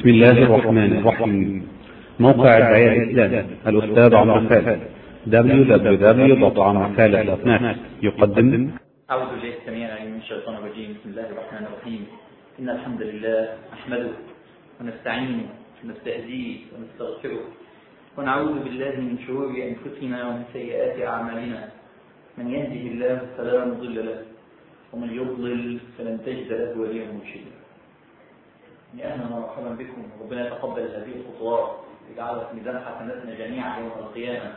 بسم الله الرحمن الرحيم. موقع الدعاية الإسلام الأستاذ عمرو خالد www.عمرخالد.net يقدم. أعوذ بالله السميع العليم من الشيطان الرجيم. بسم الله الرحمن الرحيم. إن الحمد لله نحمده ونستعينه ونستهديه ونستغفره ونعوذ بالله من شرور أنفسنا ومن سيئات أعمالنا. من يهده الله فلا مضل له ومن يضلل فلن تجد له وليا مرشدا. يا أهلا ومرحبا بكم. ربنا يتقبل هذه الخطوات ويجعلها في ميزان حسناتنا جميعا يوم القيامة.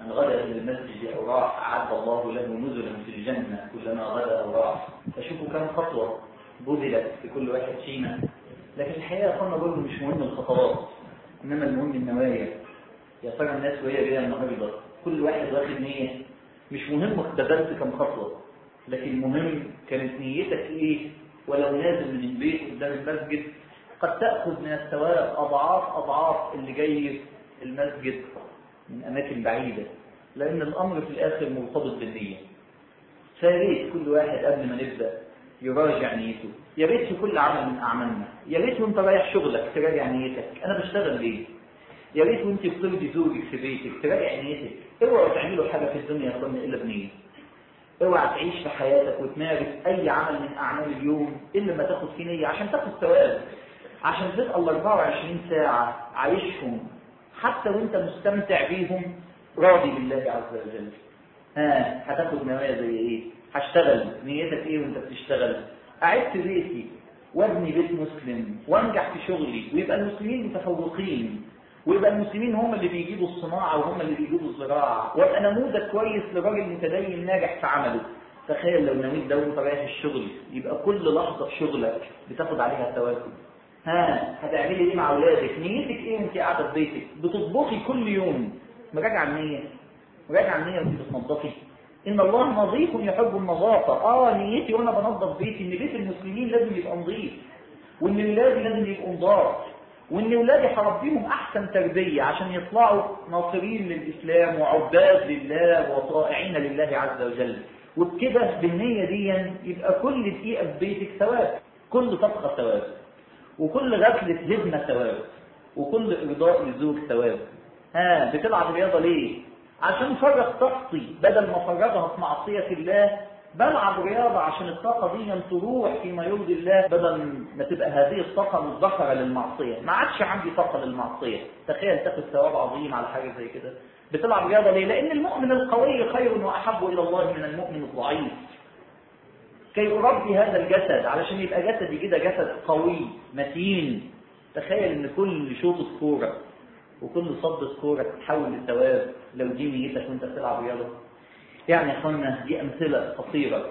من غدا إلى المسجد أو راح أعد الله له نزلا في الجنة. كلما غدا أو راح فشوفوا كم خطوة بذلت في كل واحد فينا. لكن الحقيقة يا أخوانا برضه مش مهم الخطوات إنما المهم النوايا. يا ترى الناس وهي جاية النهارده كل واحد واخد نية. مش مهم بذلت كم خطوة لكن المهم كانت نيتك إيه؟ ولو نازل من البيت قدام المسجد قد تأخذ من الثواب أضعاف أضعاف اللي جاي المسجد من أماكن بعيدة لأن الأمر في الآخر مرتبط بالنية. فياريت كل واحد قبل ما نبدأ يراجع نيته. يا ريت في كل عمل من أعمالنا. يا ريت وأنت رايح شغلك تراجع نيتك. أنا بشتغل ليه؟ يا ريت وأنت بترضي زوجك في بيتك تراجع نيتك. اوعوا تعملوا حاجة في الدنيا يا إلا بنية. اوعى تعيش في حياتك وتمارس أي عمل من أعمال اليوم إلا ما تاخد فيه نية عشان تاخد ثواب. عشان تبقى ال 24 ساعة عايشهم حتى وانت مستمتع بيهم راضي بالله عز وجل. ها هتاخد نوايا زي إيه؟ هشتغل. نيتك إيه وانت بتشتغل؟ قعدت في بيتي وابني بيت مسلم وانجح في شغلي ويبقى المسلمين متفوقين ويبقى المسلمين هم اللي بيجيبوا الصناعة وهم اللي بيجيبوا الزراعة. وابقى نموذج كويس لراجل متدين ناجح في عمله. تخيل لو نويت ده وانت رايح الشغل يبقى كل لحظة في شغلك بتاخد عليها ثواب ها هتعملي إيه مع اولادك نيتك إيه وانت قاعدة في بيتك؟ بتطبخي كل يوم. مراجعه النية. مراجعه النية وانت بتنظفي. إن الله نظيف يحب النظافة. آه نيتي وأنا بنظف بيتي إن بيت المسلمين لازم يبقى نظيف. وإن ولادي لازم يبقوا نضاف. وإن ولادي هربيهم أحسن تربية عشان يطلعوا ناصرين للإسلام وعباد لله وطائعين لله عز وجل. وبكده بالنية دي يبقى كل دقيقة في بيتك ثواب. كل طبخة ثواب. وكل غفلة هدمة ثواب وكل إرضاء لزوج ثواب ها بتلعب رياضة ليه؟ عشان فرغ طاقتي. بدل ما فرغها في معصية الله بلعب رياضة عشان الطاقة دي تروح فيما يرضي الله بدل ما تبقى هذه الطاقة مدخرة للمعصية. ما عادش عندي طاقة للمعصية. تخيل تاخد ثواب عظيم على حاجة زي كده. بتلعب رياضة ليه؟ لأن المؤمن القوي خير وأحب إلى الله من المؤمن الضعيف. كي أربي هذا الجسد علشان يبقى جسدي كده جسد قوي متين. تخيل إن كل شوطة كورة وكل صدة كورة تتحول للثواب لو دي نيتك وأنت بتلعب رياضة. يعني يا أخوانا دي أمثلة قصيرة.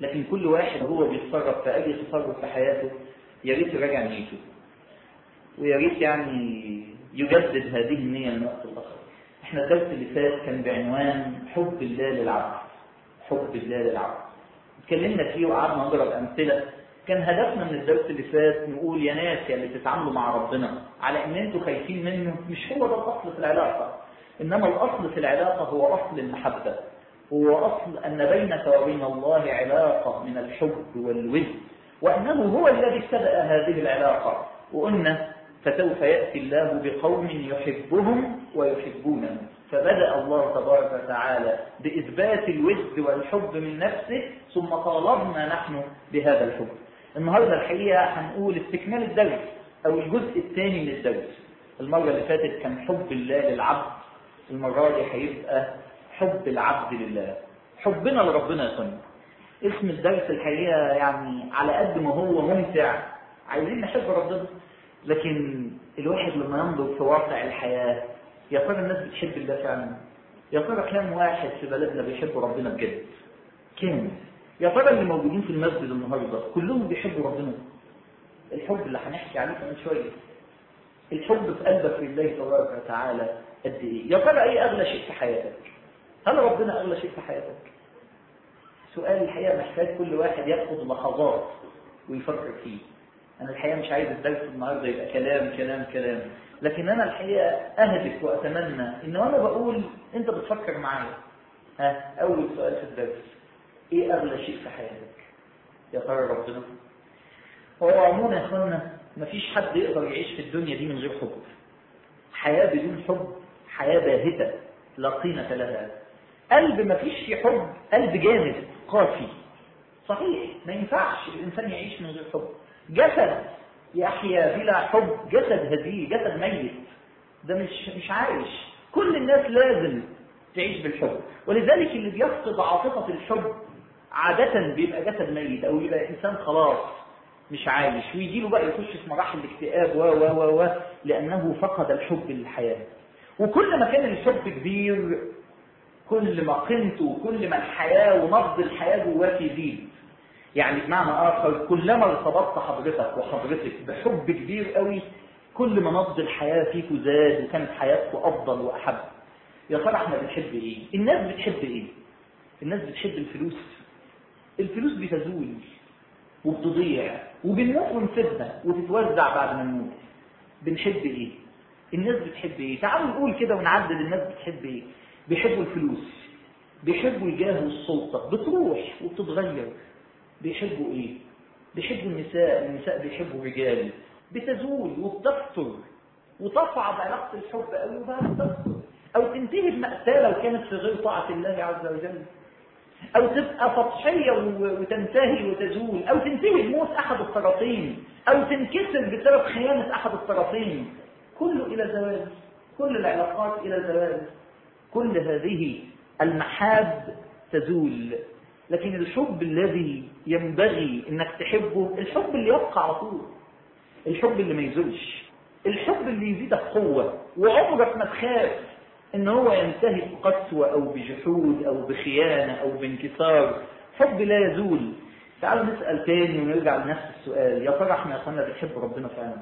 لكن كل واحد هو بيتصرف في أي تصرف في حياته يا ريت يراجع نيته. ويا ريت يعني يجدد هذه النية من وقت لآخر إحنا الدرس اللي فات كان بعنوان حب الله للعبد. حب الله للعبد. اتكلمنا فيه وقعدنا نضرب أمثلة. كان هدفنا من الدرس اللي فات نقول يا ناس يا اللي بتتعاملوا مع ربنا على إن أنتوا خايفين منه مش هو ده الأصل في العلاقة إنما الأصل في العلاقة هو أصل المحبة هو أصل أن بينك وبين الله علاقة من الحب والود وأنه هو الذي ابتدأ هذه العلاقة وقلنا فسوف يأتي الله بقوم يحبهم ويحبونه فبدأ الله تبارك وتعالى بإثبات الود والحب من نفسه ثم طالبنا نحن بهذا الحب النهاردة الحقيقة هنقول استكمال الدرس أو الجزء الثاني من الدرس المرة اللي فاتت كان حب الله للعبد المرة دي هيبقى حب العبد لله. حبنا لربنا يا سنة اسم الدرس الحقيقة يعني على قد ما هو ممتع. عايزين نحب ربنا. لكن الواحد لما ينظر في واقع الحياة يا ترى الناس بتحب الله فعلا؟ يا ترى كام واحد في بلدنا بيحبوا ربنا بجد؟ كام؟ يا ترى اللي موجودين في المسجد النهارده كلهم بيحبوا ربنا. الحب اللي هنحكي عليه كمان شوية. الحب في قلبك لله تبارك وتعالى قد إيه؟ يا ترى إيه اغلى شيء في حياتك؟ هل ربنا اغلى شيء في حياتك؟ سؤال الحقيقة محتاج كل واحد ياخد لحظات ويفكر فيه. أنا الحقيقة مش عايز الدرس النهارده يبقى كلام كلام كلام. لكن أنا الحقيقة أهدف وأتمنى إن وأنا بقول أنت بتفكر معايا. ها أول سؤال في الدرس. إيه اغلى شيء في حياتك؟ يا ترى ربنا؟ هو عموما يا اخوانا مفيش حد يقدر يعيش في الدنيا دي من غير حب. حياة بدون حب حياة باهتة لا قيمة لها. قلب مفيش فيه حب قلب جامد قاسي صحيح ما ينفعش الإنسان يعيش من غير حب. جسد يحيا بلا حب جسد هزيل جسد ميت. ده مش مش عايش. كل الناس لازم تعيش بالحب. ولذلك اللي بيفقد عاطفة الحب عادة بيبقى جسد ميت أو يبقى إنسان خلاص مش عايش ويجي له بقى يخش في مراحل الاكتئاب و و و و لأنه فقد الحب للحياة. وكل ما كان الحب كبير كل ما قيمته كل ما الحياة ونبض الحياة جواك يزيد. يعني بمعنى آخر كلما ارتبطت حضرتك وحضرتك بحب كبير قوي كل ما نبض الحياة فيكوا زاد وكانت حياتكم أفضل وأحب. يا ترى إحنا بنحب إيه؟ الناس بتحب إيه؟ الناس بتحب الفلوس. الفلوس بتزول وبتضيع وبنموت ونسيبها وتتوزع بعد ما نموت. بنحب إيه؟ الناس بتحب إيه؟ تعالوا نقول كده ونعدد الناس بتحب إيه؟ بيحبوا الفلوس بيحبوا الجاه والسلطة بتروح وبتتغير. بيحبوا إيه؟ بيحبوا النساء النساء بيحبوا الرجال. بتزول وبتكثر وتصعد علاقة الحب قوي وبقى بتكثر أو تنتهي بمأساة لو كانت في غير طاعة الله عز وجل. أو تبقى سطحية وتنتهي وتزول أو تنتهي بموت أحد الطرفين أو تنكسر بسبب خيانة أحد الطرفين كله إلى زوال كل العلاقات إلى زوال. كل هذه المحاب تزول. لكن الحب الذي ينبغي إنك تحبه الحب اللي يبقى على طول. الحب اللي ما يزولش. الحب اللي يزيدك قوة وعمرك ما تخاف. إن هو ينتهي بقسوة أو بجحود أو بخيانة أو بانكسار. حب لا يزول. تعالوا نسأل تاني ونرجع لنفس السؤال. يا ترى إحنا يا اخوانا بنحب ربنا فعلا؟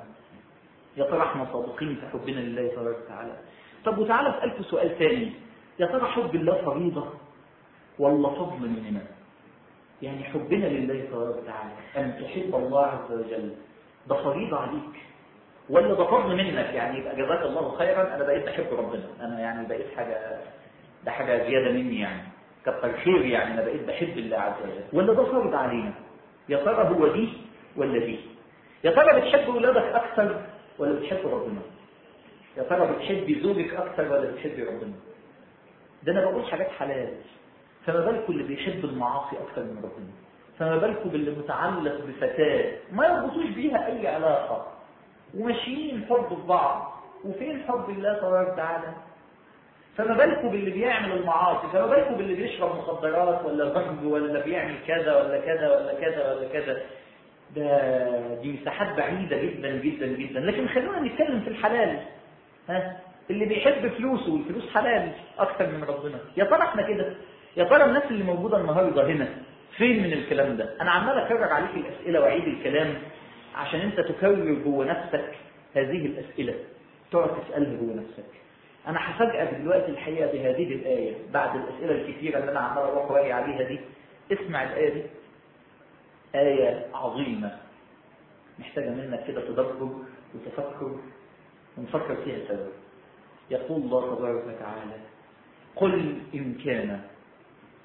يا ترى إحنا صادقين في حبنا لله تبارك وتعالى. طب وتعالى اسألكم سؤال تاني. يا ترى حب الله فريضة؟ ولا فضل مننا يعني حبنا لله تبارك وتعالى. أن تحب الله عز وجل. ده فريضة عليك. ده فضل منك يعني يبقى جزاك الله خيرا. أنا بقيت بحب ربنا. أنا يعني بقيت حاجة ده حاجة زيادة مني يعني. كتر خير يعني أنا بقيت بحب الله عز وجل. ولا ده فرض علينا يا ترى هو دي ولا دي يا ترى بتحب اولادك أكثر ولا بتحب ربنا؟ يا ترى بتحبي زوجك أكثر ولا بتحبي ربنا؟ ده أنا بقول حاجات حلال. فما بالكم اللي بيحب المعاصي أكثر من ربنا؟ فما بالكم باللي متعلق بفتاة ما يربطوش بيها أي علاقة. وماشيين حب في بعض. وفين حب الله تبارك وتعالى؟ فما بالكم باللي بيعمل المعاصي؟ فما بالكم باللي بيشرب مخدرات ولا ضرب ولا بيعمل كذا ولا كذا ولا كذا ولا كذا؟ ده دي مساحات بعيدة جدا جدا جدا. لكن خلونا نتكلم في الحلال. ها؟ اللي بيحب فلوسه والفلوس حلال أكتر من ربنا. يا ترى إحنا كده؟ يا ترى الناس اللي موجودة النهاردة هنا فين من الكلام ده؟ أنا عمال أكرر عليك الأسئلة وأعيد الكلام. عشان انت تكرر جوه نفسك هذه الأسئلة. تقعد تسألها جوه نفسك. أنا هفاجئك دلوقتي الحقيقة بهذه الآية بعد الأسئلة الكثيرة اللي أنا عمال أروح وأجي عليها دي. اسمع الآية دي. آية عظيمة. محتاجة منك كده تدبر وتفكر ونفكر فيها سوا. يقول الله تبارك وتعالى قل إن كان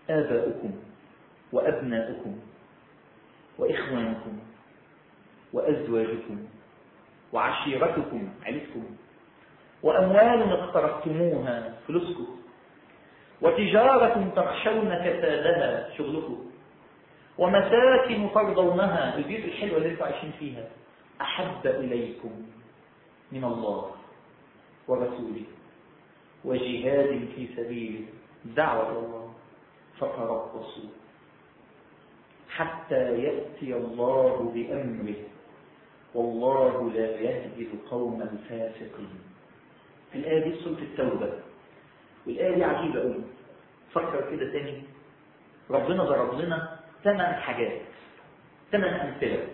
آباؤكم وأبناؤكم وإخوانكم وأزواجكم وعشيرتكم عيلتكم وأموال اقترفتموها فلوسكم وتجارة تخشون كسادها شغلكم ومساكن ترضونها البيوت الحلوة اللي أنتم عايشين فيها أحب إليكم من الله ورسوله وجهاد في سبيله دعوة الله فتربصوا حتى يأتي الله بأمره والله لا يهدي القوم الفاسقين. الآية دي سورة التوبة. والآية دي عجيبة قوي فكر كده تاني. ربنا ضرب لنا ثمان حاجات ثمان أمثلة.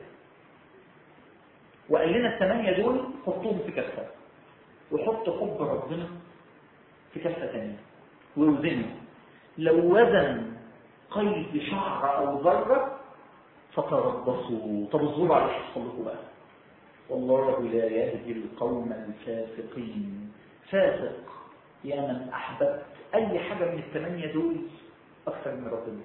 وقال لنا الثمانية دول حطوهم في كفة. وحط حب ربنا في كفة ثانية ووزنه لو وزن قيد شعر أو ذرة فتربصوا. طب الظلم على يحصل لكم بقى. والله لا يهدي القوم الفاسقين. فاسق يا من أحببت. أي حاجة من الثمانية دول؟ أكثر من ربنا.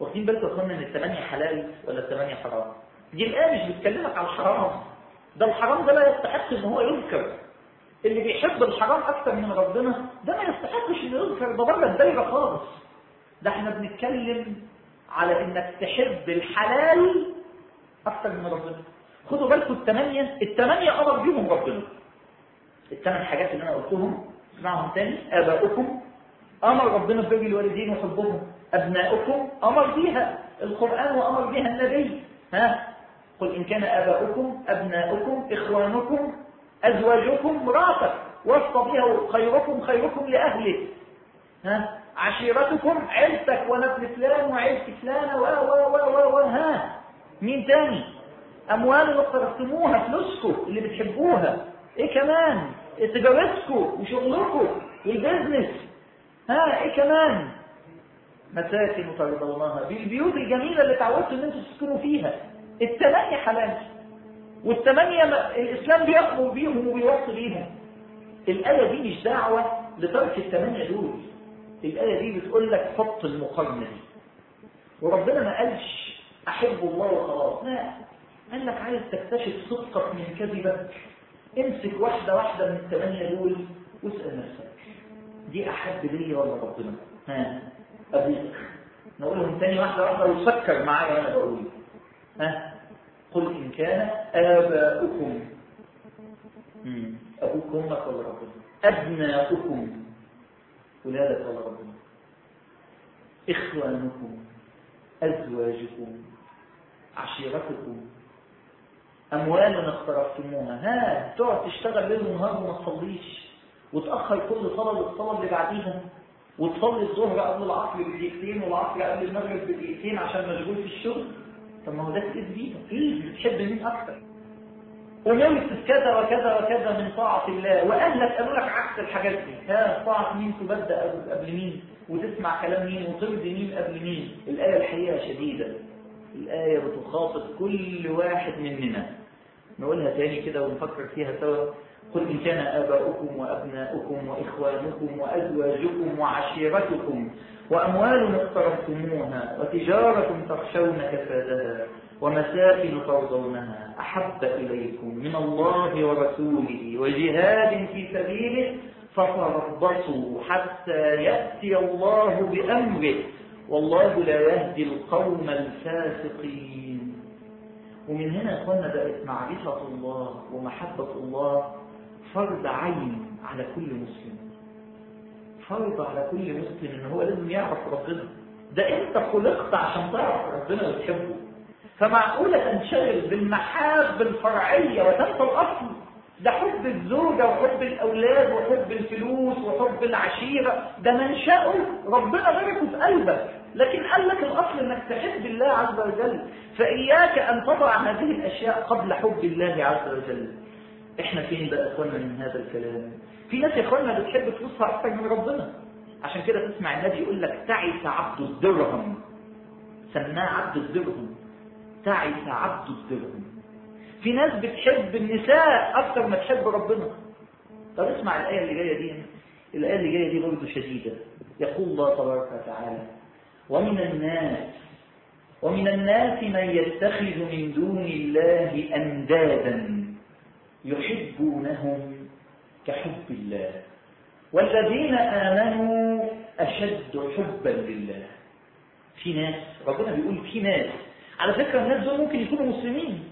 واخدين بالكم يا ان الثمانية حلال ولا الثمانية حرام؟ دي الآية مش بتكلمك على الحرام. ده الحرام ده لا يستحق إن هو يذكر اللي بيحب الحرام أكثر من ربنا ده ما يستحقش إنه يذكر ده بره الدايرة خالص. ده إحنا بنتكلم على إنك تحب الحلال أكثر من ربنا. خدوا بالكم الثمانيه الثمانيه أمر بيهم ربنا. الثمان حاجات اللي أنا قلتهم اسمعهم تاني. آباؤكم أمر ربنا ببر الوالدين وحبهم. أبناؤكم أمر بيها. القرآن وامر بها النبي. ها؟ قل إن كان آباؤكم أبناؤكم إخوانكم أزواجكم مراتك وصف بها خيركم خيركم لأهله. ها؟ عشيرتكم عيلتك ونبل فلان وعيلة فلانة و و و و و ها؟ مين تاني؟ أموال اقترفتموها فلوسكم اللي بتحبوها. إيه كمان؟ تجارتكم وشغلكم والبيزنس. ها إيه كمان؟ مساكن ترضونها بالبيوت الجميلة اللي تعودتوا إن أنتوا تسكنوا فيها. الثمانية حلال. والثمانية الإسلام بيأمر بيهم وبيوصي بيهم الآية دي مش دعوة لترك الثمانية دول. الآية دي بتقول لك حط المقارنة دي. وربنا ما قالش أحب الله وخلاص. لا. قال لك عايز تكتشف صدقك من كذبك امسك واحدة واحدة من الثمانية دول واسأل نفسك. دي أحب لي ولا ربنا؟ ها أبوك. نقولهم تاني واحدة واحدة وفكر معايا وأنا بقول. ها قل إن كان آباؤكم. أبوك أمك ولا ربنا؟ أبناؤكم. ولادك ولا ربنا؟ إخوانكم. أزواجكم. عشيرتكم. أموال اقترفتموها ها تقعد تشتغل ليل ونهار وما تصليش. وتأخر كل صلاة للصلاة اللي بعديها وتصلي الظهر قبل العصر بدقيقتين والعصر قبل المغرب بدقيقتين عشان مشغول في الشغل. طب ما هو ده تقيس بيها إيه؟ بتحب مين أكتر؟ ونمت كذا وكذا وكذا من طاعة الله. وأهلك قالوا لك عكس الحاجات دي. ها طاعة مين؟ تبدأ قبل مين؟ وتسمع كلام مين؟ وترضي مين قبل مين؟ الآية الحقيقة شديدة. الآية بتخاطب كل واحد مننا. نقولها تاني كده ونفكر فيها سوا. قل إن كان آباؤكم وأبناؤكم وإخوانكم وأزواجكم وعشيرتكم وأموال اقترفتموها وتجارة تخشون كسادها ومساكن ترضونها أحب إليكم من الله ورسوله وجهاد في سبيله فتربصوا حتى يأتي الله بأمره والله لا يهدي القوم الفاسقين. ومن هنا يا اخوانا بقت معرفة الله ومحبة الله فرض عين على كل مسلم. فرض على كل مسلم إن هو لازم يعرف ربنا. ده أنت خلقت عشان تعرف ربنا وتحبه. فمعقولة تنشغل بالمحاب الفرعية وتنسى الأصل. ده حب الزوجة وحب الأولاد وحب الفلوس وحب العشيرة. ده منشأه. ربنا باركه في قلبك. لكن قال لك الأصل أنك تحب الله عز وجل فإياك أن تضع هذه الأشياء قبل حب الله عز وجل. إحنا فين بقى إخوانا من هذا الكلام؟ في ناس يا إخوانا بتحب فلوسها أكثر من ربنا. عشان كده تسمع النبي يقول لك تعس عبد الدرهم. سماه عبد الدرهم. تعس عبد الدرهم. في ناس بتحب النساء أكثر ما تحب ربنا. طب اسمع الآية اللي جاية دي. الآية اللي جاية دي برضه شديدة. يقول الله تبارك وتعالى ومن الناس ومن الناس من يتخذ من دون الله أندادا يحبونهم كحب الله. والذين آمنوا أشد حبا لله. في ناس ربنا بيقول في ناس. على فكرة الناس دول ممكن يكونوا مسلمين.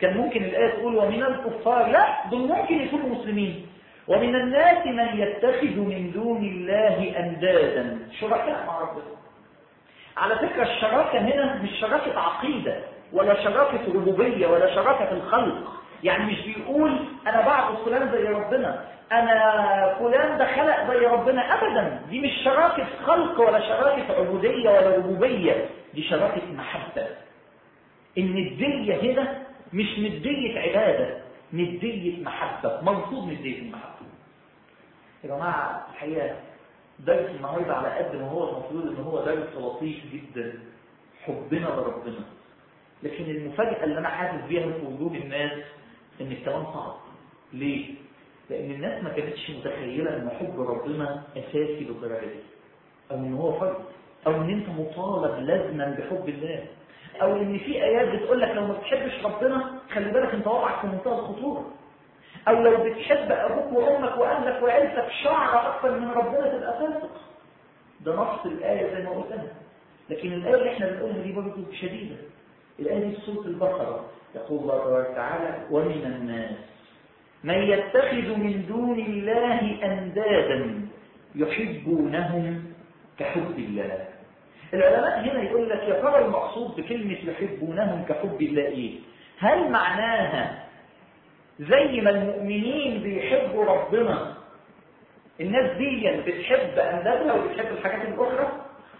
كان ممكن الآية تقول ومن الكفار لا دول ممكن يكونوا مسلمين. ومن الناس من يتخذ من دون الله أندادا. شركاء مع ربنا؟ على فكرة الشراكة هنا مش شراكة عقيدة ولا شراكة ربوبية ولا شراكة الخلق. يعني مش بيقول أنا بعبد فلان زي ربنا أنا فلان ده خلق زي ربنا أبدا. دي مش شراكة خلق ولا شراكة عبودية ولا ربوبية. دي شراكة محبة. الندية هنا مش ندية عبادة ندية محبة. مرفوض ندية المحبة. يا جماعة الحقيقة درس النهاردة على قد ما هو المفروض إن هو درس لطيف جدا. حبنا لربنا. لكن المفاجأة اللي أنا حاسس بيها في وجود الناس إن الكلام صعب. ليه؟ لأن الناس ما كانتش متخيلة إن حب ربنا أساسي بالدرجة دي أو إن هو فرض أو إن أنت مطالب لازما بحب الله. أو إن في آيات بتقول لك لو ما بتحبش ربنا خلي بالك أنت وضعك في منتهى الخطورة. أو لو بتحب أبوك وأمك وأهلك وعيلتك شعر أكثر من ربنا تبقى فاسق ده نص الآية زي ما قلت لكن الآية اللي إحنا بنقولها دي برضه شديدة. الآية دي في سورة البقرة. يقول الله تبارك وتعالى ومن الناس من يتخذ من دون الله أندادا يحبونهم كحب الله. العلماء هنا يقول لك يا ترى المقصود بكلمة يحبونهم كحب الله إيه؟ هل معناها زي ما المؤمنين بيحبوا ربنا. الناس دي بتحب أندادها وبتحب الحاجات الأخرى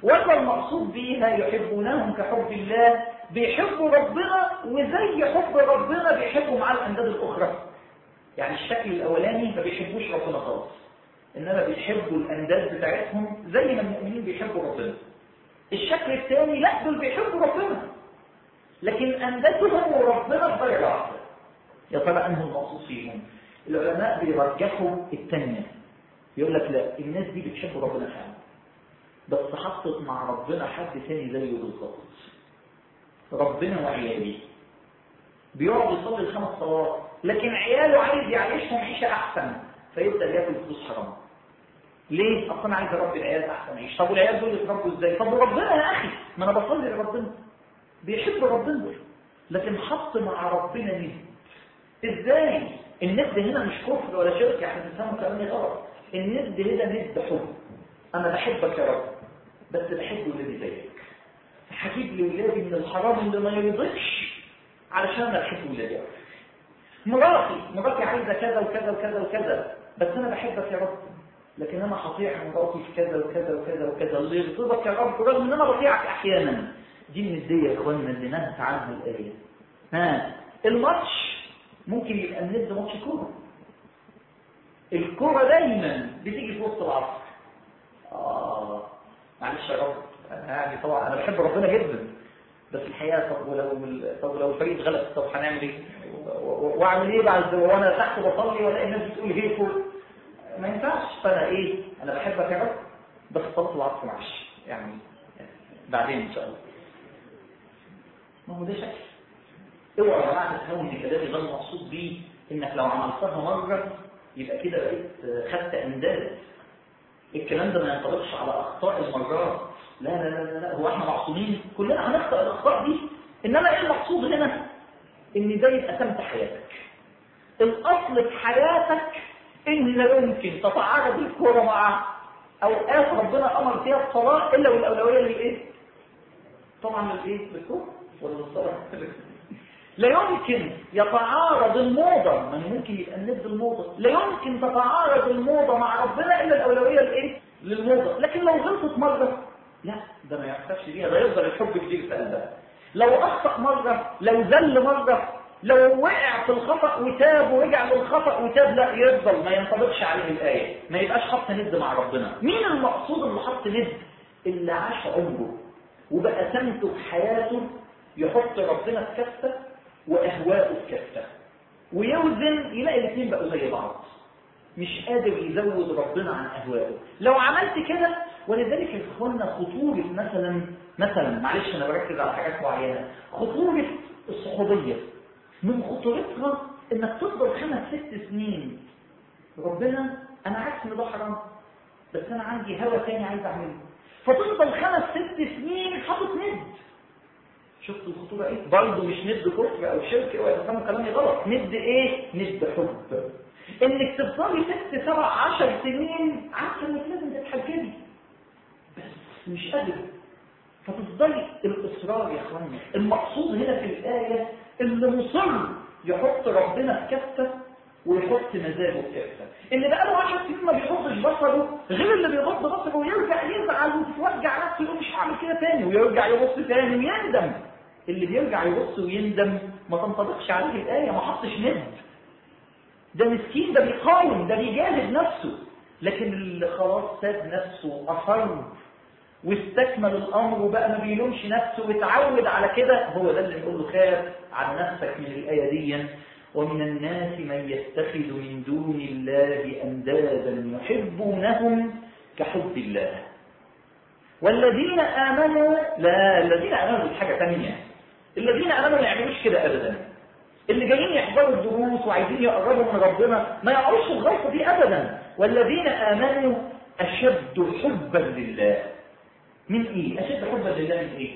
ولا المقصود بيها يحبونهم كحب الله بيحبوا ربنا وزي حب ربنا بيحبوا مع الأنداد الأخرى. يعني الشكل الأولاني ما بيحبوش ربنا خالص إنما بيحبوا الأنداد بتاعتهم زي ما المؤمنين بيحبوا ربنا. الشكل الثاني لا دول بيحبوا ربنا لكن أندادهم وربنا واحدة. يا ترى أنه المقصود فيهم العلماء بيرجحوا الثانية يقول لك لا الناس دي بتحب ربنا فعلا. بس حطت مع ربنا حد ثاني زيه بالظبط. ربنا وعيالي بيقعد يصلي الخمس صلوات لكن عياله عايز يعيشهم عيشة أحسن فيبدأ ياكل فلوس حرام. ليه؟ أصل أنا عايز أربي العيال أحسن عيش. طب والعيال دول يتربوا إزاي؟ طب وربنا يا أخي ما أنا بصلي لربنا. بيحب ربنا. لكن حط مع ربنا ند إزاي؟ الند هنا مش كفر ولا شرك إحنا بنفهمه كلامي غلط. الند هنا ند حب. أنا بحبك يا رب بس بحب ولادي زيك. هجيب لولادي من الحرام اللي ما يرضيش علشان أنا بحب ولادي. مراتي مراتي عايزة كذا وكذا وكذا وكذا بس أنا بحبك يا رب. لكن أنا هطيع مراتي في كذا وكذا وكذا وكذا. اللي يرضيك يا رب رغم إن أنا بطيعك أحيانا. دي الدية يا إخواننا اللي نهت عنها الآية. ها؟ الماتش ممكن يبقى الند ماتش كورة. الكورة دايما بتيجي في وسط العصر. آه معلش يا رب. يعني طبعا أنا بحب ربنا جدا. بس الحقيقة طب ولو طب لو الفريق غلط طب هنعمل إيه؟ وأعمل إيه بعد وأنا تحت بصلي ولا الناس بتقول هيكو ما ينفعش. فأنا إيه؟ أنا بحبك يا رب بس صلاه العصر معلش يعني بعدين إن شاء الله. ما هو ده شكل. اوعى يا جماعة تفهموا ان كلامي ده المقصود بيه إنك لو عملتها مرة يبقى كده بقيت خدت إمداد. الكلام ده ما ينطبقش على أخطاء المرات لا لا لا لا هو إحنا معصومين كلنا هنخطأ الأخطاء دي. إنما إيه المقصود هنا؟ إن ده يبقى سمت حياتك. الأصل في حياتك إن لا يمكن تتعارض الكورة مع اوقات ربنا أمر فيها الصلاة إلا والاولويه للايه طبعا للايه للكوره ولا للصلاه لا يمكن يتعارض الموضة من ممكن يبقى الند الموضة لا يمكن تتعارض الموضة مع ربنا إلا الأولوية لإيه؟ للموضة. لكن لو غلطت مرة لا ده ما يحتاجش بيها ده يفضل الحب كتير في قلبها لو أخطأ مرة لو زل مرة لو وقع في الخطأ وتاب ورجع للخطأ وتاب لا يفضل ما ينطبقش عليه الآية. ما يبقاش حط ند مع ربنا. مين المقصود اللي حط ند؟ اللي عاش عمره وبقى سمته في حياته يحط ربنا في كفة؟ واهواءه في كفه ويوزن يلاقي الاثنين بقوا زي بعض. مش قادر يزود ربنا عن أهوائه. لو عملت كده ولذلك يا اخوانا خطورة مثلا مثلا معلش أنا بركز على حاجات معينة. خطورة الصحوبية. من خطورتها إنك تفضل خمس ست سنين. ربنا أنا عارف ان ده حرام. بس أنا عندي هوى تاني عايز أعمله. فتفضل خمس ست سنين حاطط ند. شفت الخطورة إيه؟ برضه مش ند كفر أو شرك أو يفهموا كلامي غلط. ند إيه؟ ند حب. إنك تفضلي ست سبع عشر سنين عارفة إنك لازم تتحجبي. بس مش قادر فتفضلي الإصرار يا أخواني. المقصود هنا في الآية اللي مصر يحط ربنا في كفة ويحط مزاجه في كفة. اللي بقاله 10 سنين ما بيحطش بصره غير اللي بيغض بصره ويرجع يزعل ويوجع نفسه يقول مش هعمل كده تاني ويرجع يبص تاني ويندم. اللي بيرجع يبص ويندم ما تنطبقش عليه الآية ما حطش ند. ده مسكين ده بيقاوم ده بيجاهد نفسه. لكن اللي خلاص ساب نفسه أصر واستكمل الأمر وبقى ما بيلومش نفسه واتعود على كده هو ده اللي نقول له خاف عن نفسك من الآية دي. ومن الناس من يتخذ من دون الله أندادا يحبونهم كحب الله. والذين آمنوا لا الذين آمنوا دي حاجة ثانية الذين آمنوا ما يعملوش كده ابدا. اللي جايين يحضروا الدروس وعايزين يقربوا من ربنا ما يعرفش الغلطة دي ابدا. والذين آمنوا أشد حبا لله. من إيه؟ أشد حبا لله من إيه؟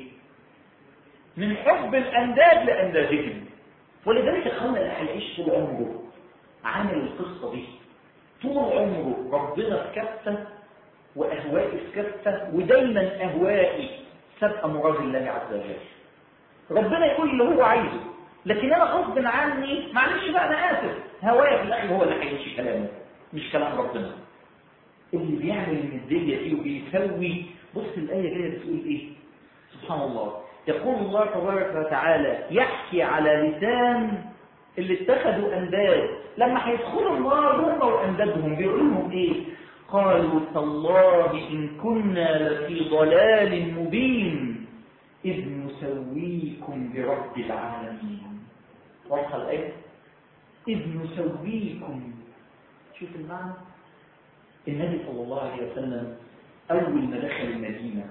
من حب الأنداد لأندادهم. ولذلك اخوانا اللي هيعيش طول عمره عامل القصة دي. طول عمره ربنا في كفة وأهوائي في كفة ودايما أهوائي سابقه مراد الله عز وجل. ربنا يقول اللي هو عايزه. لكن أنا غصب عني معلش بقى أنا آسف. هوايا في الآخر هو اللي هيمشي كلامه مش كلام ربنا. اللي بيعمل النديه دي وبيسوي بص الآية جاية بتقول إيه؟ سبحان الله. يقول الله تبارك وتعالى يحكي على لسان اللي اتخذوا أنداد. لما هيدخلوا النار هم وأندادهم بيقولوا لهم إيه؟ قالوا تالله إن كنا لفي ضلال مبين. إذ نسويكم برب العالمين. واضحة الآية؟ إذ نسويكم. شوف المعنى. النبي صلى الله عليه وسلم أول ما دخل المدينة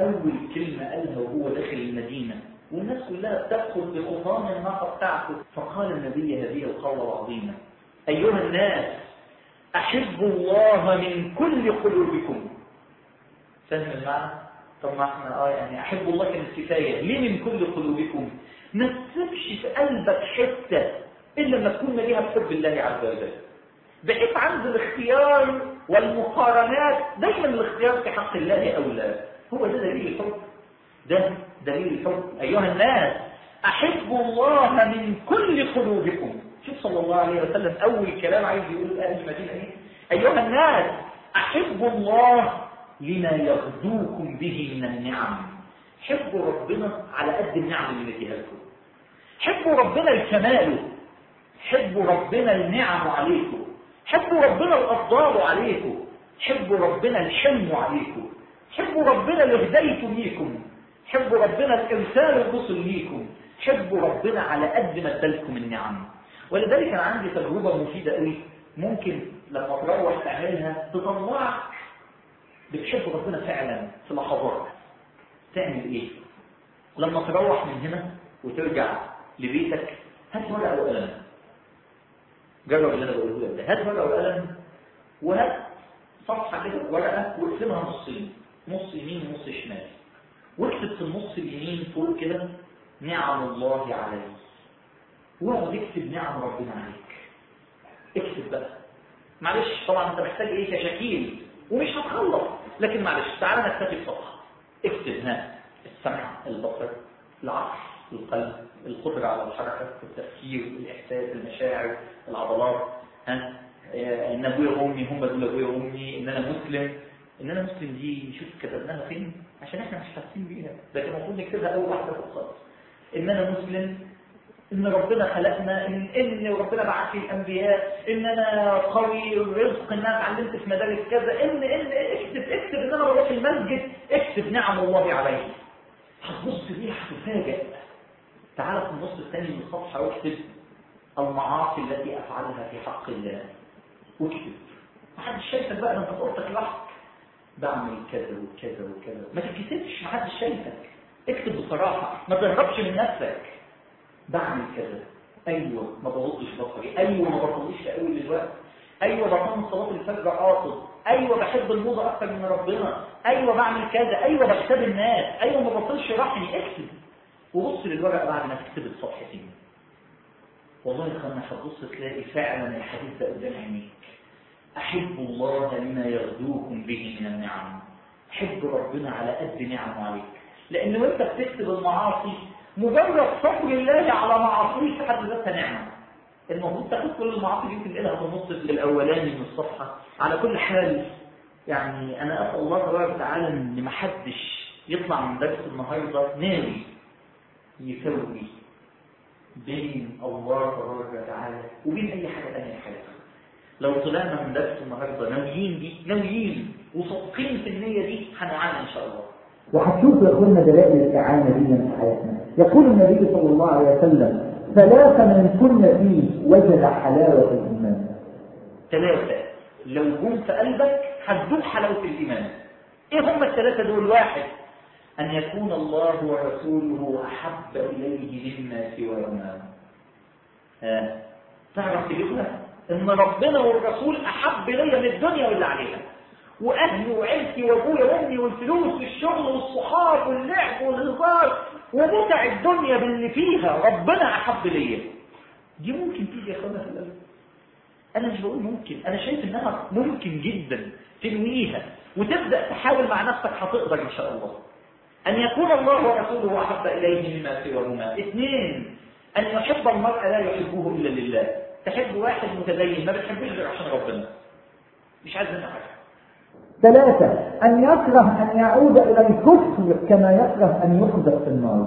أول كلمة قالها وهو داخل المدينة والناس كلها بتدخل بخطام الناقة بتاعته. فقال النبي هذه القولة العظيمة. أيها الناس أحبوا الله من كل قلوبكم. فاهم المعنى؟ طب ما إحنا آه يعني أحب الله كانت كفاية ليه من كل قلوبكم؟ ما تسيبش في قلبك حتة إلا لما تكون مليها بحب الله عز وجل. بحيث عند الاختيار والمقارنات دايما الاختيار في حق الله أولى هو ده دليل الحب. ده دليل الحب. أيها الناس أحبوا الله من كل قلوبكم. شوف صلى الله عليه وسلم أول كلام عايز يقول أهل المدينة إيه؟ أيها الناس أحبوا الله لما يغدوكم به من النعم. حبوا ربنا على قد النعم اللي مديها لكم. حبوا ربنا لكماله. حبوا ربنا النعم عليكم. حبوا ربنا الأفضال عليكم. حبوا ربنا الحلم عليكم. حبوا ربنا لهدايته ليكم حبوا ربنا الإرسال الرسل ليكم. حبوا ربنا على قد ما ادالكم النعم. ولذلك أنا عندي تجربة مفيدة قوي. ممكن لما تروح تعملها تطلعك بتحب ربنا فعلا في لحظات تعمل إيه؟ لما تروح من هنا وترجع لبيتك هات ورقه وقلم جرب اللي أنا بقوله لك ده. هات ورقه وقلم وهات صفحة كده ورقة واقسمها نصين. نص يمين ونص شمال. واكتب في النص اليمين فوق كده نعم الله عليك. واقعد اكتب نعم ربنا عليك. اكتب بقى. معلش طبعا أنت محتاج إيه؟ كشكيل. ومش هتخلص. لكن معلش تعالى نكتفي بصفحه اكتب السمع البصر العقل القلب القدرة على الحركة التفكير الإحساس المشاعر العضلات. ها؟ إن أبويا وأمي هم دول أبويا وأمي إن أنا مسلم. إن أنا مسلم دي شوف كتبناها فين؟ عشان إحنا مش حاسين بيها. كان المفروض نكتبها أول واحدة في الخالص إن أنا مسلم إن ربنا خلقنا إن ان ربنا بعث لي الأنبياء ان أنا قوي الرزق إن أنا اتعلمت في مدارس كذا إن إن اكتب اكتب إن أنا بروح المسجد اكتب نعم الله علي هتبص ليه؟ هتفاجئ. تعال في النص الثاني من الصفحة واكتب المعاصي التي أفعلها في حق الله. واكتب. محدش شايفك بقى انت في اوضتك لوحدك. بعمل كذا وكذا وكذا. ما تتكسفش محدش شايفك. اكتب بصراحة. ما تهربش من نفسك. بعمل كذا أيوه ما بغضش بصري. أيوه ما بصليش اول الوقت أيوه بصوم صلاة الفجر قاصد أيوه بحب الموضة أكتر من ربنا. أيوه بعمل كذا. أيوه بحساب الناس. أيوه ما بصلش رحمي. اكتب. وبص للورقة بعد ما تكتب الصفحتين والله اخوانا هتبص تلاقي فعلا الحديث ده قدام عينيك. أحب الله لما يغدوكم به من النعم. حب ربنا على قد نعمه عليك. لأن وأنت بتكتب المعاصي مجرد صبر الله على معاصيه في حد ذاتها نعمة. المفروض تاخد كل المعاصي تنقلها في النص الأولاني من الصفحة. على كل حال يعني أنا أسأل الله تبارك وتعالى إن ما حدش يطلع من درس النهارده ناوي يسوي بين الله تبارك وتعالى وبين أي حاجة ثانية في حياتك لو طلعنا من درس النهارده ناويين دي ناويين وصادقين في النية دي هنعاني إن شاء الله. وهتشوف يا أخوانا دلائل الاستعانه دي في حياتنا. يقول النبي صلى الله عليه وسلم ثلاثة من كن فيه وجد حلاوة الإيمان. ثلاثة. لو جم في قلبك هتذوق حلاوة الإيمان. إيه هم الثلاثة دول؟ واحد. أن يكون الله ورسوله أحب إليه مما سواهما آه. تعرف تجيبها؟ إن ربنا والرسول أحب إلي من الدنيا واللي عليها. واهلي وعيلتي وأبويا وأمي والفلوس والشغل والصحاب واللعب والهزار ومتع الدنيا باللي فيها ربنا أحب ليا. دي ممكن تيجي يا أخوانا في القلب. أنا مش بقول ممكن أنا شايف إنها ممكن جدا تنويها وتبدأ تحاول مع نفسك هتقدر إن شاء الله. أن يكون الله ورسوله أحب إليه مما سواهما. اثنين أن يحب المرء لا يحبه إلا لله. تحب واحد متدين ما بتحبوش غير عشان ربنا. مش عايز منه حاجة. ثلاثة أن يكره أن يعود إلى الكفر كما يكره أن يقذف في النار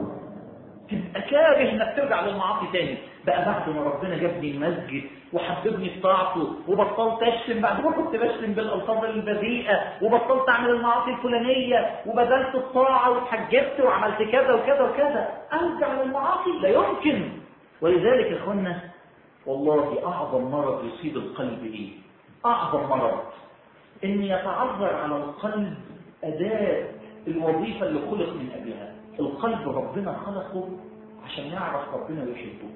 تبقى كاره إنك ترجع للمعاصي تاني. بقى بعد ما ربنا جابني المسجد وحببني في طاعته وبطلت أشتم بعد ما كنت بشتم بالألفاظ البذيئة وبطلت أعمل المعاصي الفلانية وبذلت الطاعة واتحجبت وعملت كذا وكذا وكذا أرجع للمعاصي لا يمكن. ولذلك يا اخوانا والله أعظم مرض يصيب القلب إيه؟ أعظم مرض. إن يتعذر على القلب أداة الوظيفة اللي خلق من أجلها. القلب ربنا خلقه عشان يعرف ربنا ويحبه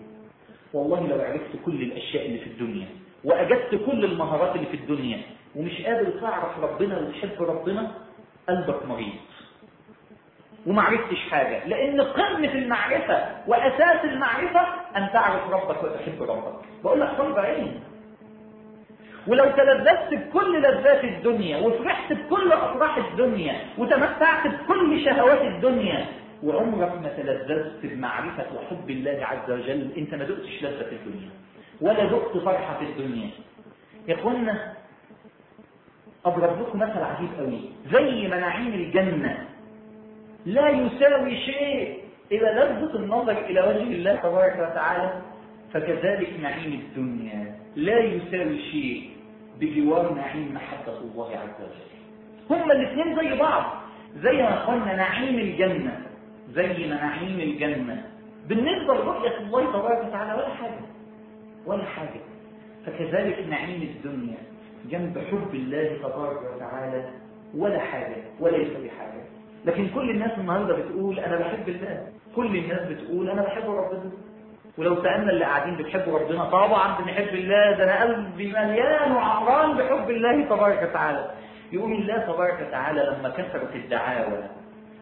والله لو عرفت كل الأشياء اللي في الدنيا وأجدت كل المهارات اللي في الدنيا ومش قادر تعرف ربنا وتحب ربنا قلبك مريض. وما عرفتش حاجة. لأن قمة المعرفة وأساس المعرفة أن تعرف ربك وتحب ربك. بقول لك قلب عين. ولو تلذذت بكل لذات الدنيا وفرحت بكل أفراح الدنيا وتمتعت بكل شهوات الدنيا وعمرك ما تلذذت بمعرفة وحب الله عز وجل. انت ما دقتش لذة الدنيا ولا دقت فرحة في الدنيا. يا اخوانا اضرب لكم مثل عجيب قوي زي ما نعيم الجنة. لا يساوي شيء إلى لذة النظر إلى وجه الله تبارك وتعالى فكذلك نعيم الدنيا. لا يساوي شيء بجوار نعيم محبة الله عز وجل. هما الاثنين زي بعض. زي ما قلنا نعيم الجنة زي ما نعيم الجنة. بالنسبة لرؤية الله تبارك وتعالى ولا حاجة. ولا حاجة. فكذلك نعيم الدنيا جنب حب الله تبارك وتعالى ولا حاجة ولا يسوي حاجة لكن كل الناس النهاردة بتقول أنا بحب الله. كل الناس بتقول أنا بحب ربنا. ولو سألنا اللي قاعدين بتحبوا ربنا طبعا بنحب الله ده أنا قلبي مليان وعمران بحب الله تبارك وتعالى. يقول الله تبارك وتعالى لما كثرت الدعاوى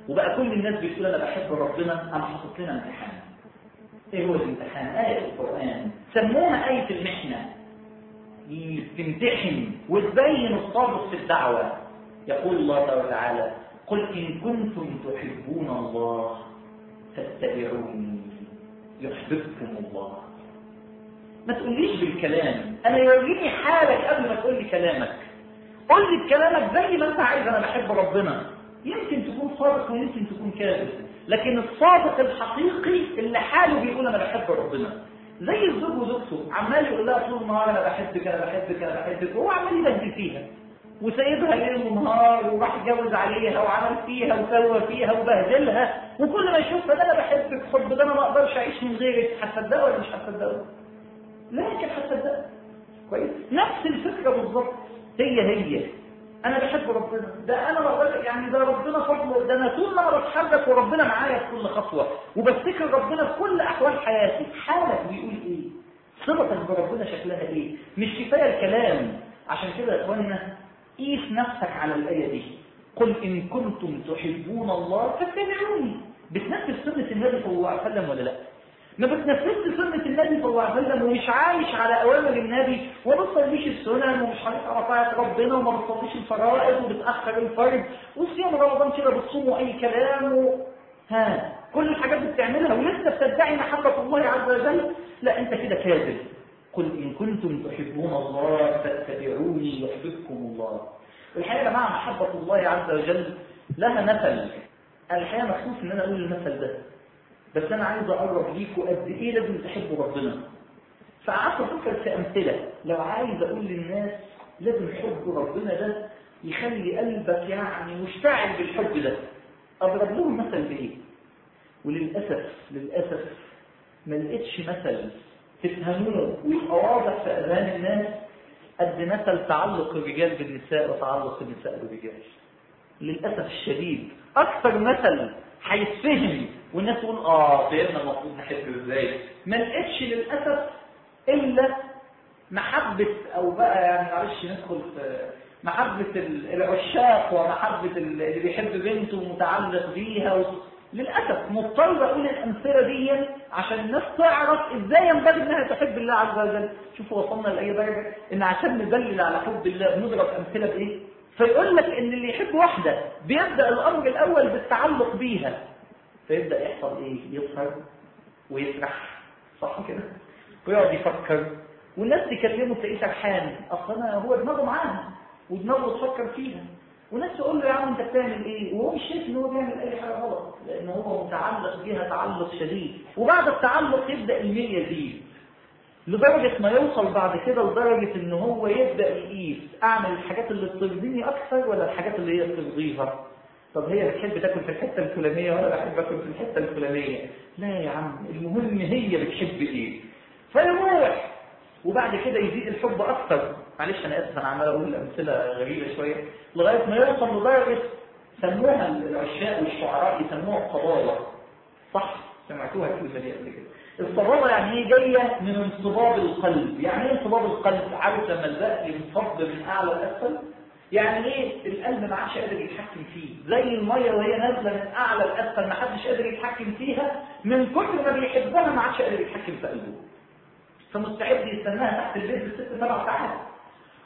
وبقى كل الناس بتقول أنا بحب ربنا أنا حاطط لنا امتحان. إيه هو الامتحان؟ آية القرآن. سموها آية المحنة. تمتحن وتبين الصادق في الدعوة. يقول الله تبارك وتعالى قل إن كنتم تحبون الله فاتبعوني. يحببكم الله. ما تقوليش بالكلام. أنا يوريني حالك قبل ما تقول لي كلامك. قول لي بكلامك زي ما أنت عايز أنا بحب ربنا. يمكن تكون صادق ويمكن تكون كاذب. لكن الصادق الحقيقي اللي حاله بيقول أنا بحب ربنا. زي الزوج وزوجته. عمال يقول لها طول النهار أنا بحبك أنا بحبك أنا بحبك. وهو عمال يبدل فيها. وسايبها ليل ونهار وراح اتجوز عليها وعمل فيها وسوى فيها وبهدلها. وكل ما يشوفها ده أنا بحبك حب ده أنا ما أقدرش أعيش من غيرك هتصدقه ولا مش هتصدقه؟ لكن هتصدقه كويس؟ نفس الفكرة بالظبط هي هي. أنا بحب ربنا. ده أنا بقول يعني ده ربنا فضله ده أنا طول ما أنا بتحرك وربنا معايا في كل خطوة وبفتكر ربنا في كل أحوال حياتي حالك بيقول إيه؟ صلتك بربنا شكلها إيه؟ مش كفاية الكلام. عشان كده يا اخوانا قيس نفسك على الآية دي. قل إن كنتم تحبون الله فاتبعوني. بتنفذ سنة النبي صلى الله عليه وسلم ولا لا؟ ما بتنفذش سنة النبي صلى الله عليه وسلم ومش عايش على أوامر النبي وما بتصليش السنن ومش حريص على طاعة ربنا وما بتصليش الفرائض وبتأخر الفرد. وصيام رمضان كده بتصوموا أي كلام و... ها كل الحاجات بتعملها ولسه بتدعي محبة الله عز وجل؟ لا أنت كده كاذب. قل إن كنتم تحبون الله فاتبعوني يحببكم الله. والحقيقة يا جماعة محبة الله عز وجل لها مثل. الحقيقة مخصوص إن أنا أقول المثل ده. بس أنا عايز أقرب ليكوا قد إيه لازم تحبوا ربنا. فقعدت أفكر في أمثلة. لو عايز أقول للناس لازم حب ربنا ده يخلي قلبك يعني مشتعل بالحب ده. أضرب لهم مثل بإيه وللأسف للأسف ما لقيتش مثل. تفهموه ويبقى واضح في أذهان الناس قد مثل تعلق الرجال بالنساء وتعلق النساء بالرجال. للأسف الشديد أكثر مثل هيتفهم والناس تقول آه فهمنا المفروض نحب إزاي ما لقيتش للأسف إلا محبة أو بقى يعني معلش ندخل في محبة العشاق ومحبة اللي بيحب بنته ومتعلق بيها و... للأسف مضطر أقول الأمثلة دي عشان الناس تعرف إزاي ينبغي إنها تحب الله عز وجل. شوفوا وصلنا لأي درجة؟ إن عشان ندلل على حب الله نضرب أمثلة بإيه؟ فيقول لك إن اللي يحب واحدة بيبدأ الأمر الأول بالتعلق بيها. فيبدأ يحصل إيه؟ يظهر ويسرح. صح كده؟ ويقعد يفكر. والناس تكلمه تلاقيه سرحان أصل أنا هو دماغه معاها ودماغه تفكر فيها. وناس تقول له يا عم انت بتعمل إيه؟ وهو مش شايف إن هو بيعمل أي حاجة غلط لأن هو متعلق بيها تعلق شديد. وبعد التعلق يبدأ الميل يزيد لدرجة ما يوصل بعد كده لدرجة إن هو يبدأ يقيس أعمل الحاجات اللي بترضيني أكثر ولا الحاجات اللي هي بترضيها؟ طب هي بتحب تاكل في الحتة الفلانية وأنا بحب اكل في الحتة الفلانية؟ لا يا عم المهم هي بتحب إيه. فيروح وبعد كده يزيد الحب أكثر. معلش أنا آسف أنا عمال أقول أمثلة غريبة شوية. لغاية ما يوصل لدرجه سموها العشاق والشعراء يسموها الصبابة. صح؟ سمعتوها الكلمة دي قبل كده. الصبابة يعني إيه؟ جاية من انصباب القلب. يعني إيه انصباب القلب؟ عارف لما البقل ينصب من أعلى لاسفل يعني إيه؟ القلب ما عادش قادر يتحكم فيه. زي المية وهي نازلة من أعلى لاسفل ما حدش قادر يتحكم فيها من كتر ما بيحبها ما عادش قادر يتحكم في قلبه. فمستعد يستناها تحت البيت بست سبع ساعات.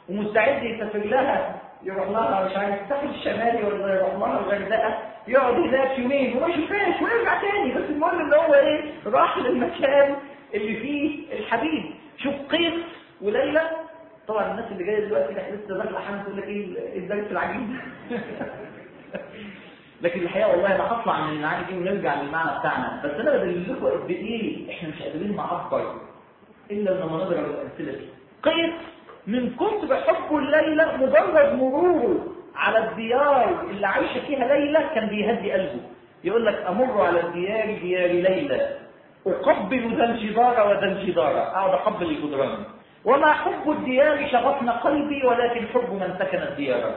ومستعد يسافر لها يروح لها مش عارف الساحل الشمالي ولا يروح لها الغردقه يقعد هناك يومين وما يشوفهاش ويرجع تاني. بس المهم ان هو إيه راح للمكان اللي فيه الحبيب شوف قيس وليلى. طبعا الناس اللي جاية دلوقتي اللي لسه داخله حاجة تقول لك إيه الدرس العجيب لكن الحقيقة والله أنا هطلع من المعاني دي ونرجع للمعنى بتاعنا. بس أنا بدلل لكم قد إيه إحنا مش قادرين نعبر إلا لما نضرب الأمثلة دي. قيس من كتر حبه الليلة مجرد مروره على الديار اللي عايشة فيها ليلى كان بيهدي قلبه. يقول لك أمر على الديار ديار ليلى أقبل ذا الجدار وذا الجدار أقعد أقبل الجدران. وما حب الديار شغفنا قلبي ولكن حب من سكن الديار.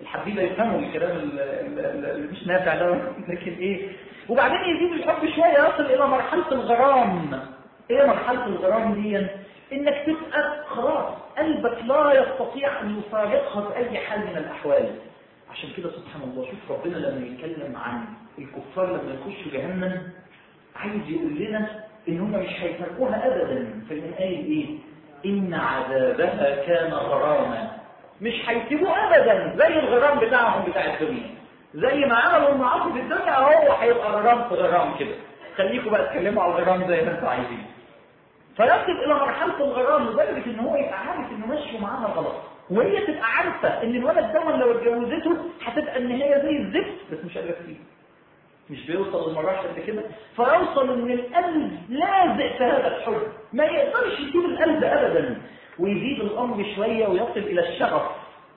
الحبيبة يفهموا الكلام اللي مش نافع ده لكن إيه؟ وبعدين يزيد الحب شوية يصل إلى مرحلة الغرام. إيه مرحلة الغرام دي؟ إنك تبقى خلاص. قلبك لا يستطيع أن يفارقها في أي حال من الأحوال. عشان كده سبحان الله شوف ربنا لما يتكلم عن الكفار لما يخشوا جهنم عايز يقول لنا إن هم مش هيفارقوها ابدا. فمن قايل إيه؟ إن عذابها كان غراما. مش هيسيبوه ابدا. زي الغرام بتاعهم بتاع الدنيا. زي ما عملوا المعاصي في الدنيا هو هيبقى غرام في غرام كده. خليكم بقى تتكلموا على الغرام زي ما أنتم عايزين. فيصل إلى مرحلة الغرام لدرجة إن هو يبقى عارف إنه ماشي معاها غلط. وهي تبقى عارفة إن الولد ده لو اتجوزته هتبقى النهايه زي الزفت بس مش قادره فيه مش بيوصل للمراحل دي كده. فيوصل إن القلب لازق في هذا الحب. ما يقدرش يسيب القلب ابدا. ويزيد الأمر شوية ويصل إلى الشغف.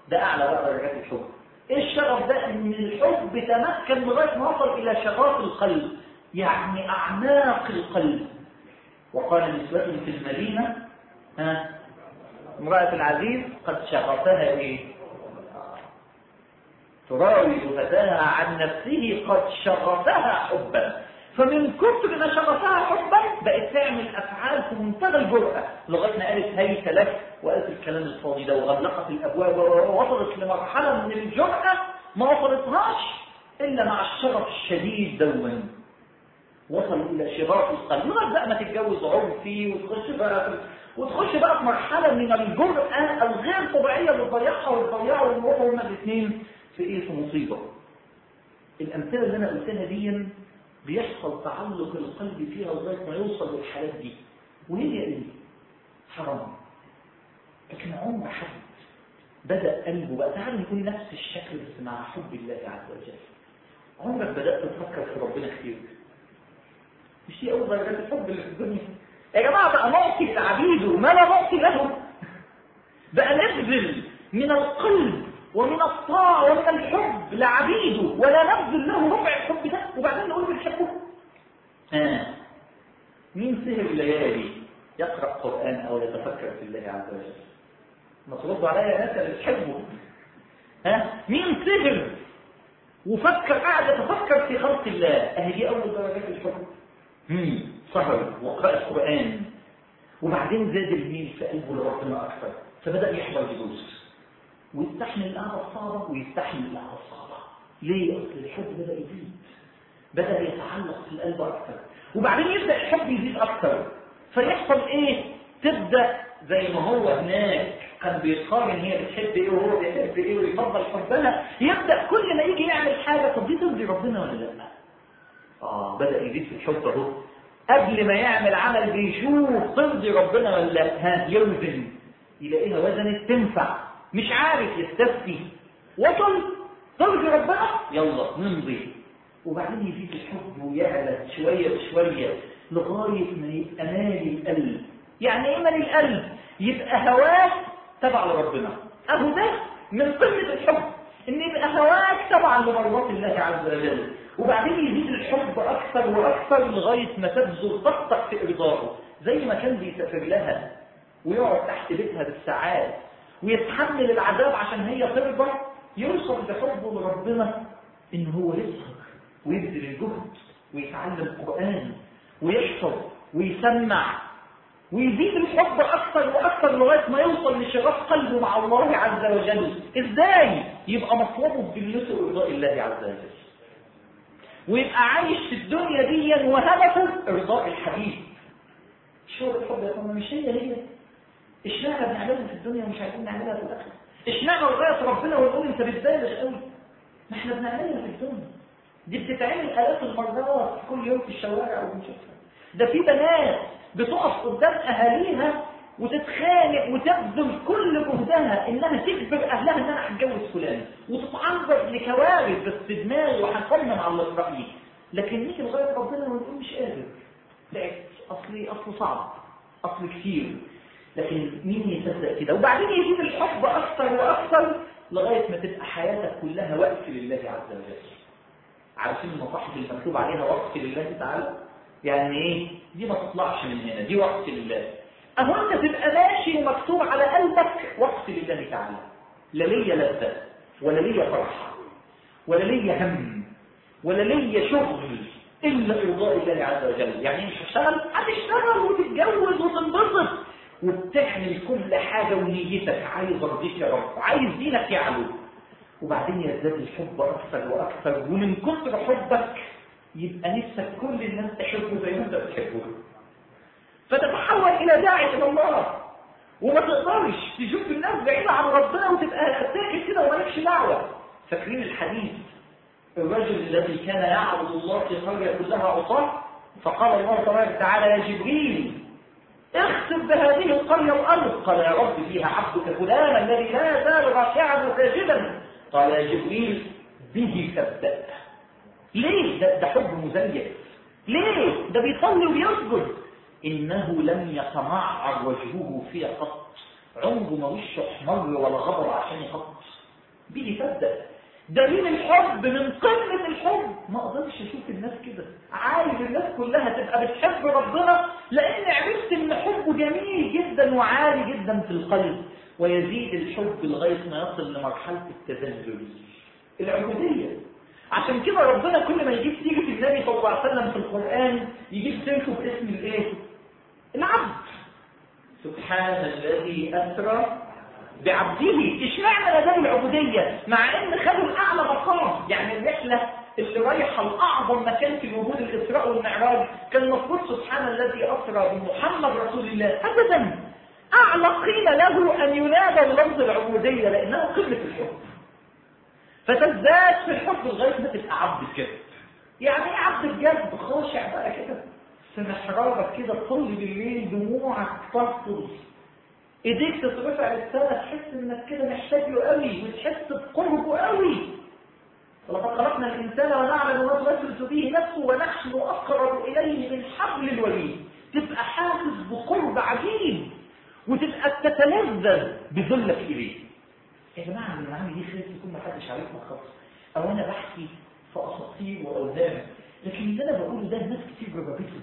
ده أعلى بقى درجات الحب. إيه الشغف ده؟ إن الحب تمكن لغاية ما وصل إلى شغاف القلب. يعني اعماق القلب. وقال نسوة في المدينة ها امرأة العزيز قد شغفها إيه؟ تراود فتاها عن نفسه قد شغفها حبا. فمن كتر ما شغفها حبا بقت تعمل أفعال في منتهى الجرأة. لغاية ما قالت هيت لك وقالت الكلام الفاضي ده وغلقت الأبواب ووصلت لمرحلة من الجرأة ما وصلتهاش إلا مع الشغف الشديد دون وصل إلى شراك القلب لغايه بقى ما تتجوز عرفي وتخش بقى وتخش بقى في مرحلة من الجرأة الغير طبيعية اللي تضيعها وتضيعها ويروحوا هما الاثنين في إيه في مصيبة. الأمثلة اللي أنا قلتها دي بيحصل تعلق القلب فيها لغاية ما يوصل للحالات دي وهي إيه؟ حرام. لكن عمر حد بدأ قلبه بقى تعالوا نكون نفس الشكل بس مع حب الله عز وجل. عمرك بدأت تفكر في ربنا كتير مش دي أول درجات الحب اللي في الدنيا. يا جماعة بقى نعطي لعبيده ما لا نعطي لهم بقى نبذل من القلب ومن الطاعة ومن الحب لعبيده ولا نبذل له ربع الحب ده وبعدين نقول بنحبه. آه. مين سهر الليالي يقرأ قرآن أو يتفكر في الله عز وجل؟ تردوا عليا يا ناس اللي بتحبه ها؟ مين سهر وفكر قاعد يتفكر في خلق الله؟ اهي دي أول درجات الحب. امم سهر وقراءة القرآن. وبعدين زاد الميل في قلبه لربنا أكثر. فبدأ يحضر دروس. ويستحمل القعدة الصعبة ويستحمل القعدة الصعبة. ليه؟ أصل الحب بدأ يزيد. بدأ يتعلق في القلب أكثر. وبعدين يبدأ الحب يزيد أكثر. فيحصل إيه؟ تبدأ زي ما هو هناك. كان بيقارن هي بتحب إيه وهو بيحب إيه ويفضل حبها يبدأ كل ما يجي يعمل حاجة. طب دي ترضي ربنا ولا لأ؟ آه بدأ يزيد في الحب أهو. قبل ما يعمل عمل بيشوف ترضي ربنا ولا لا ها يوزن. يلاقيها وزنت تنفع. مش عارف يستفتي. وصل ترضي ربنا يلا نمضي. وبعدين يزيد الحب ويعلى شوية بشوية لغاية ما يبقى مالي القلب. يعني إيه مالي القلب؟ يبقى هواك تبع لربنا أهو ده من قمة الحب. إن يبقى هواك تبع لمرضات الله عز وجل. وبعدين يزيد الحب أكثر وأكثر لغاية ما تبذل طاقتك في إرضائه. زي ما كان بيسافر لها ويقعد تحت بيتها بالساعات ويتحمل العذاب عشان هي ترضى يوصل بحبه لربنا إن هو يسهر ويبذل الجهد ويتعلم القرآن ويحفظ ويسمع ويزيد الحب أكثر وأكثر لغاية ما يوصل لشغف قلبه مع الله عز وجل. إزاي؟ يبقى مطلوبه بذلته ارضاء الله عز وجل. ويبقى عايش في الدنيا دي وهدفه ارضاء الحبيب. شو الحب يا طبعا مش هي هي. إشمعنى بنعملها في الدنيا ومش عايزين نعملها في الآخرة؟ إشمعنى لغاية ربنا ونقول أنت بتبالغ قوي؟ ما إحنا بنعملها في الدنيا. دي بتتعمل الاف المرات كل يوم في الشوارع وبنشوفها ده في بنات بتقف قدام أهاليها وتتخانق وتبذل كل جهدها إنها تجبر أهلها ان أنا هتجوز فلان وتتعرض لكوارث دماغي وهنصمم على اسرائيل لكن نيجي لغاية ربنا ونقول مش قادر. تعبت اصلي اصله صعب. أصل كتير. لكن مين يصدق كده؟ وبعدين يزيد الحب أكثر وأكثر لغاية ما تبقى حياتك كلها وقف لله عز وجل. عارفين المصاحف المكتوب عليها وقف لله تعالى؟ يعني إيه؟ دي ما تطلعش من هنا دي وقت لله اهو انت تبقى ماشي ومكتوب على قلبك وقت لله تعالى. لا ليا لذة ولا ليا فرحة ولا ليا هم ولا ليا شغل إلا ارضاء الله عز وجل. يعني مش هتشتغل هتشتغل وتتجوز وتنبسط وبتعمل كل حاجة ونيتك. عايز أرضيك يا رب عايز دينك يعلو. وبعدين يزداد الحب أكثر وأكثر ومن كتر حبك يبقى نفسك كل الناس تحبه زي ما انت بتحبه. فتتحول إلى داعي إلى الله. وما تقدرش تشوف الناس بعيدة عن ربنا وتبقى ساكت كده ومالكش دعوة. فاكرين الحديث؟ الرجل الذي كان يعبد الله في قرية كلها عصاة فقال الله تبارك وتعالى يا جبريل اخسف بهذه القرية الأرض قال يا رب فيها عبدك فلان الذي لا يزال راكعا وساجدا قال يا جبريل به فابدأ ليه ده, ده حب مزيف؟ ليه؟ ده بيصلي وبيسجد. إنه لم يتمعر وجهه في قط عمره ما وشه احمر ولا غبر عشان يخط. به فابدأ دليل الحب من قمة الحب. ما أقدرش أشوف الناس كده. عايز الناس كلها تبقى بتحب ربنا لأن عرفت إن حبه جميل جدا وعالي جدا في القلب. ويزيد الحب لغاية ما يصل لمرحلة التذلل. العبودية. عشان كده ربنا كل ما يجيب سيرة النبي صلى الله عليه وسلم في القرآن يجيب سيرته باسم الآية؟ العبد. سبحان الذي أسرى بعبده. اشمعنى لازم العبودية؟ مع إن خدوا الأعلى مقام. يعني الرحلة اللي رايحة لأعظم مكان في الوجود الإسراء والمعراج. كان المفروض سبحان الذي أسرى بمحمد رسول الله. أبدا. أعلى قيمة له أن ينادى بلفظ العبودية لأنه قمة الحب. فتزداد في الحب لغاية ما تبقى عبد الجد يعني إيه عبد الجد خاشع بقى كده؟ في محرابك كده تصلي بالليل دموعك تفضل إيديك تترفع للسماء تحس إنك كده محتاج له قوي وتحس بقربه قوي. ولقد خلقنا الإنسان ونعلم ما توسوس به نفسه ونحن أقرب إليه من حبل الوريد تبقى حاسس بقرب عجيب وتبقى تتلذذ بذلك إليه. يا جماعة من المعاني دي خير يكون ما حدش عارفها خالص. أو أنا بحكي في واوهام لكن اللي أنا بقوله ده ناس كتير جربته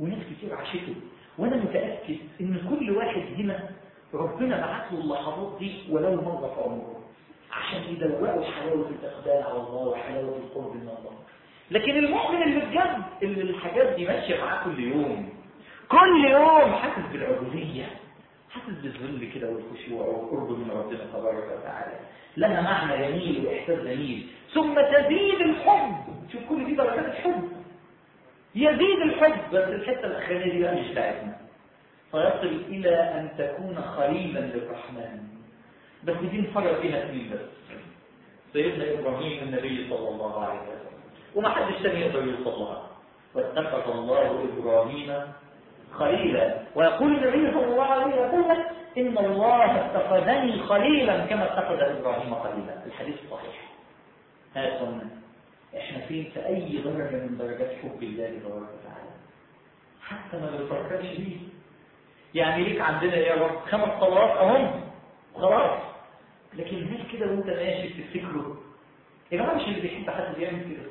وناس كتير عاشته. وأنا متأكد إن كل واحد هنا ربنا بعت له اللحظات دي ولو مره في عمره عشان يدوقوا حلاوة الإقبال على الله وحلاوة القرب من الله. لكن المؤمن اللي بجد اللي الحاجات دي ماشية معاه كل يوم. كل يوم حاسس بالعبودية. حاسس بالذل كده والخشوع والقرب من ربنا تبارك وتعالى. لها معنى جميل وإحساس جميل. ثم تزيد الحب. شوف كل دي درجات الحب. يزيد الحب. بس الحتة الاخرانيه دي بقى مش بتاعتنا فيصل إلى أن تكون خليلا للرحمن. بس دي نفرق فيها اثنين بس. سيدنا إبراهيم النبي صلى الله عليه وسلم. وما حدش تاني يقدر يوصل لها. واتخذ الله إبراهيم خليلا. ويقول النبي صلى الله عليه وسلم إن الله اتخذني خليلا كما اتخذ إبراهيم خليلا. الحديث صحيح. هذا إحنا فين في أي درجه من درجات حب الله تبارك وتعالى. حتى ما بنفكرش بيه. يعني ليك عندنا يا رب خمس صلوات أهم. خلاص. لكن هل كده وأنت ماشي بتفتكره؟ يا جماعة مش اللي بيحب حد بيعمل كده.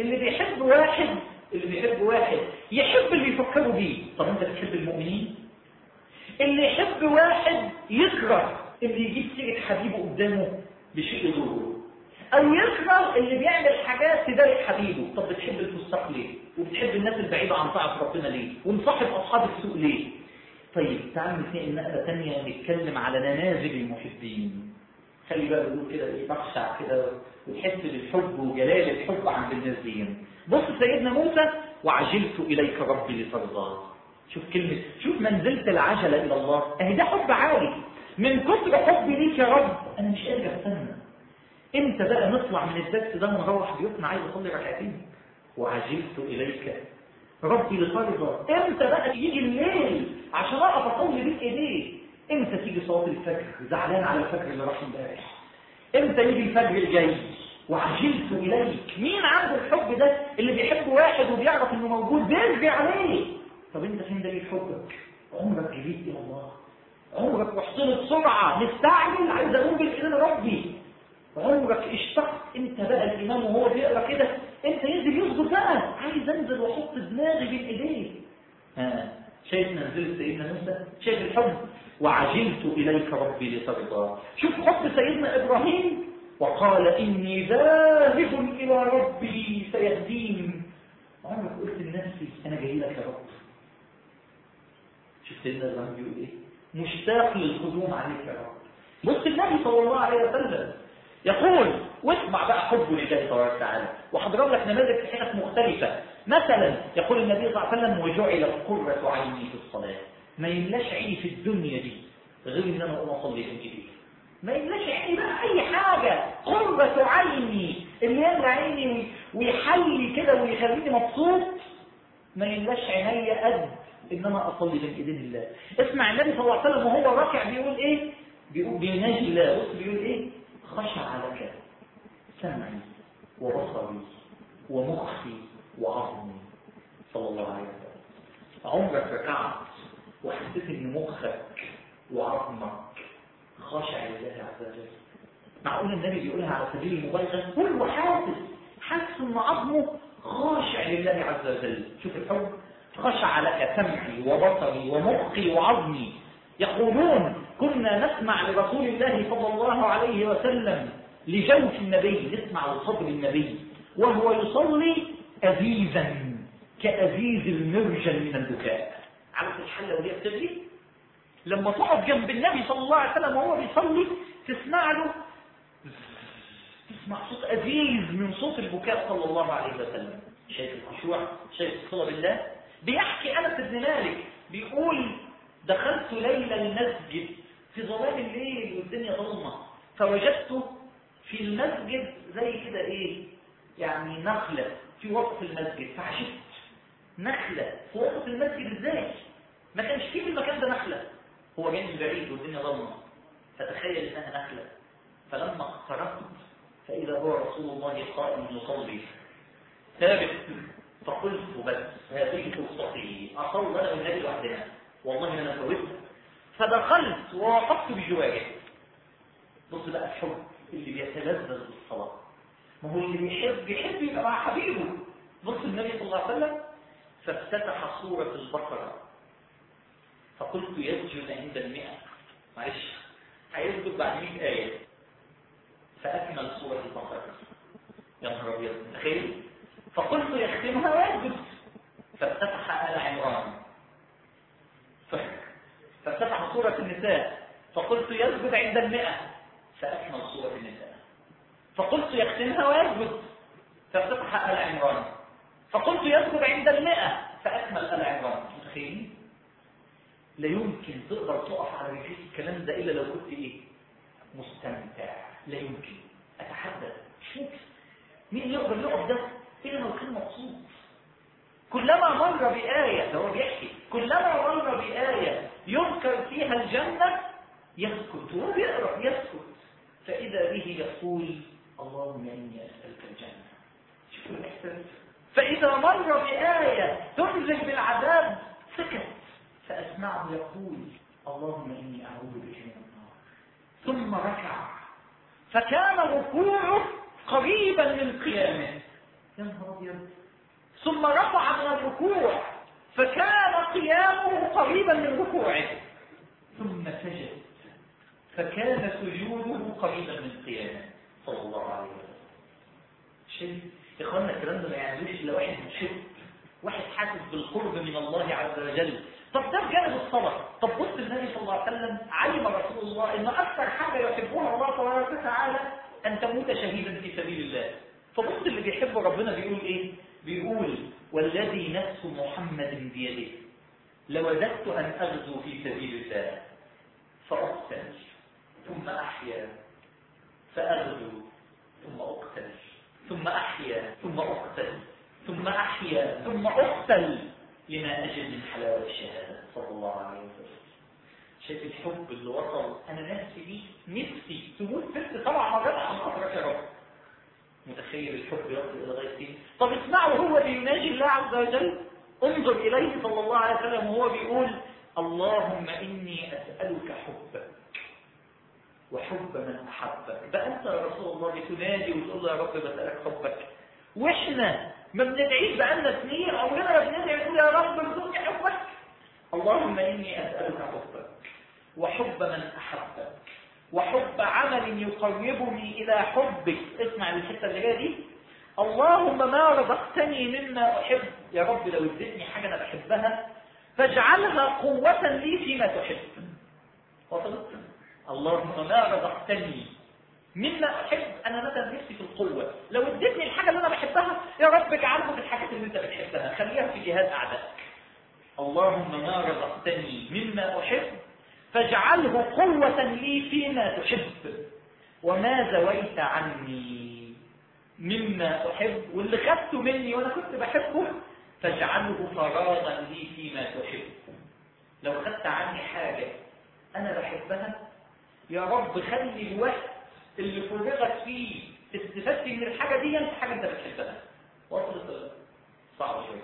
اللي بيحب واحد اللي بيحب واحد يحب اللي يفكروا بيه. طب انت بتحب المؤمنين؟ اللي يحب واحد يكره اللي يجيب سيرة حبيبه قدامه بشيء يضره. أو يكره اللي بيعمل حاجات تضايق حبيبه. طب بتحب الفساق ليه؟ وبتحب الناس البعيدة عن طاعة ربنا ليه؟ ومصاحب أصحاب السوء ليه؟ طيب تعال نتنقل نقلة ثانية نتكلم على نماذج المحبين. خلي بقى بيقول كده إيه تخشع كده وتحس بالحب وجلال الحب عند الناس دي بص سيدنا موسى وعجلت إليك ربي لترضى. شوف كلمة شوف منزله العجله إلى الله. أهي ده حب عالي. من كتر حبي ليك يا رب. أنا مش قادر أستنى. إمتى بقى نطلع من الدرس ده ونروح بيوتنا عايز أصلي ركعتين؟ وعجلت إليك ربي لترضى. إمتى بقى يجي الليل عشان اقف اصلي بيك إيديه؟ إمتى تيجي صلاه الفجر؟ زعلان على الفجر اللي راح امبارح. إمتى يجي الفجر الجاي؟ وعجلت إليك. مين عنده الحب ده اللي بيحب واحد وبيعرف إنه موجود؟ بيجري عليه. طب أنت فين دليل حبك؟ عمرك جريت إلى الله. عمرك رحت له بسرعة مستعجل. عايز اقوم بالاذن ربي. عمرك اشتقت. أنت بقى الإمام وهو بيقرأ كده. أنت ينزل يسجد بقى. عايز أنزل وأحط دماغي بين إيديه. ها شايف منزلة سيدنا موسى؟ شايف الحب؟ وعجلت إليك ربي لترضى. شوف حب سيدنا إبراهيم. وقال إني ذاهب إلى ربي سيهدين. عمرك قلت لنفسي أنا جاي لك يا رب. شوف سيدنا إبراهيم بيقول إيه؟ مشتاق للقدوم عليك يا رب. بص النبي صلى الله عليه وسلم يقول واسمع بقى حبه لله تبارك وتعالى. وهضرب لك نماذج في حتت مختلفة. مثلا يقول النبي صلى الله عليه وسلم وجعلت قرة عيني في الصلاة. ما يملاش عيني في الدنيا دي. غير ان أنا أقوم أصلي في الجديد ما يملاش عيني بقى أي حاجة. قرة عيني. اللي يملى عيني ويحلي كده ويخليني مبسوط. ما يملاش عيني قد إن أنا أصلي بين ايدين الله. اسمع النبي صلى الله عليه وسلم وهو راكع بيقول إيه؟ بيقول بيناجي الله بص بيقول إيه؟ خشع لك. سمعي وبصري ومخي وعظمي. صلى الله عليه وسلم. عمرك ركعت وحسيت إن مخك وعظمك خاشع لله عز وجل. معقول النبي بيقولها على سبيل المبالغة؟ كله حاسس. حاسس إن عظمه خاشع لله عز وجل. شوف الحب. خشع لك سمعي وبصري ومخي وعظمي. يقولون كنا نسمع لرسول الله صلى الله عليه وسلم لجوف النبي نسمع لصدر النبي وهو يصلي أزيزا كأزيز المرجل من البكاء. عارف الحلة وهي بتجري؟ لما تقف جنب النبي صلى الله عليه وسلم وهو بيصلي تسمع له تسمع صوت أزيز من صوت البكاء صلى الله عليه وسلم. شايف الخشوع؟ شايف الصلاة بالله؟ بيحكي أنس بن مالك بيقول دخلت ليلة المسجد في ظلام الليل والدنيا ظلمة. فوجدت في المسجد زي كده إيه؟ يعني نخلة في وسط المسجد فعشت نخلة. في وسط المسجد إزاي؟ ما كانش فيه في المكان ده نخلة. هو من بعيد والدنيا ظلمة فتخيل إنها نخلة. فلما اقتربت فإذا هو رسول الله قائم يصلي ثابت. فقلت بس هذه فرصتي. اصلي أنا والنبي لوحدنا والله أنا فوتت. فدخلت ووقفت بجواره. بص بقى الحب اللي بيتلذذ بالصلاة. ما هو اللي بيحب بيحب يبقى مع حبيبه. بص النبي صلى الله عليه وسلم فافتتح سورة البقرة. فقلت يسجد عند المئة. معلش. هيسجد بعد 100 آية. فأكمل سورة البقرة. يا نهار أبيض. تخيل. فقلت يختمها ويسجد. فافتتح آل عمران. فافتتح سورة النساء. فقلت يسجد عند المئة. فأكمل سورة النساء. فقلت يختمها ويسجد. فافتتح آل عمران. فقلت يسجد عند المئة. فأكمل آل عمران متخيلين؟ لا يمكن تقدر تقف على رجليك. الكلام ده إلا لو كنت إيه؟ مستمتع. لا يمكن. مش ممكن مين يقدر يقف ده إلا لو كان مبسوط كلما مر بآية ده هو بيحكي. كلما مر بآية يذكر فيها الجنة يسكت. وهو بيقرأ يسكت. فإذا به يقول اللهم إني أسألك الجنة. شوفوا الإحساس. فإذا مر بآية تنزل بالعذاب سكت. فأسمعه يقول اللهم إني أعوذ بك من النار. ثم ركع. فكان ركوعه قريبا من قيامه يا نهار أبيض. ثم رفع من الركوع فكان قيامه قريبا من ركوعه ثم سجد. فكان سجوده قريبا من قيامه صلى الله عليه وسلم. شيء يا اخوانا الكلام ده ما يعنيش إلا واحد مشرك واحد حاسس بالقرب من الله عز وجل. طب ده بجانب الصلاة طب بص النبي صلى الله عليه وسلم علم رسول الله إن أكثر حاجة يحبها الله تبارك وتعالى أن تموت شهيدا في سبيل الله. فبص اللي بيحب ربنا بيقول إيه؟ بيقول والذي نفس محمد بيده لوددت أن أغزو في سبيل الله فأقتل ثم ثم اقتل ثم أحيا ثم أقتل ثم أحيا ثم أقتل لما أجد من حلاوة الشهادة. صلى الله عليه وسلم. شايف الحب اللي وصل أنا نفسي بيه نفسي تموت ست سبع مرات خاطرك يا رب. متخيل الحب يصل إلى غاية فين؟ طب اسمعوا هو بيناجي الله عز وجل؟ انظر إليه صلى الله عليه وسلم وهو بيقول اللهم إني أسألك حبك وحب من أحبك. بقى أنت يا رسول الله بتنادي وتقول له يا رب بسألك حبك. وإحنا ما بندعيش بقالنا سنين عمرنا ما بندعي نقول يا رب ارزقني حبك. اللهم إني أسألك حبك وحب من أحبك وحب عمل يقربني إلى حبك. اسمع الحتة اللي جاية دي. اللهم ما رزقتني مما أحب. يا رب لو اديتني حاجة أنا بحبها فاجعلها قوة لي فيما تحب. وصلت؟ اللهم ما رزقتني مما أحب أنا مثلا نفسي في القوة. لو اديتني الحاجة اللي أنا بحبها يا رب اجعلها في الحاجات اللي أنت بتحبها. خليها في جهاد اعدائك اللهم ما رزقتني مما أحب فاجعله قوة لي فيما تحب. وما زويت عني مما أحب. واللي خدته مني وأنا كنت بحبه فاجعله فراغا لي فيما تحب. لو خدت عني حاجة أنا بحبها يا رب خلي الوقت اللي فرغت فيه استفدتي من الحاجة دي انت حاجة انت بتحبها. وصلت صعب شوية.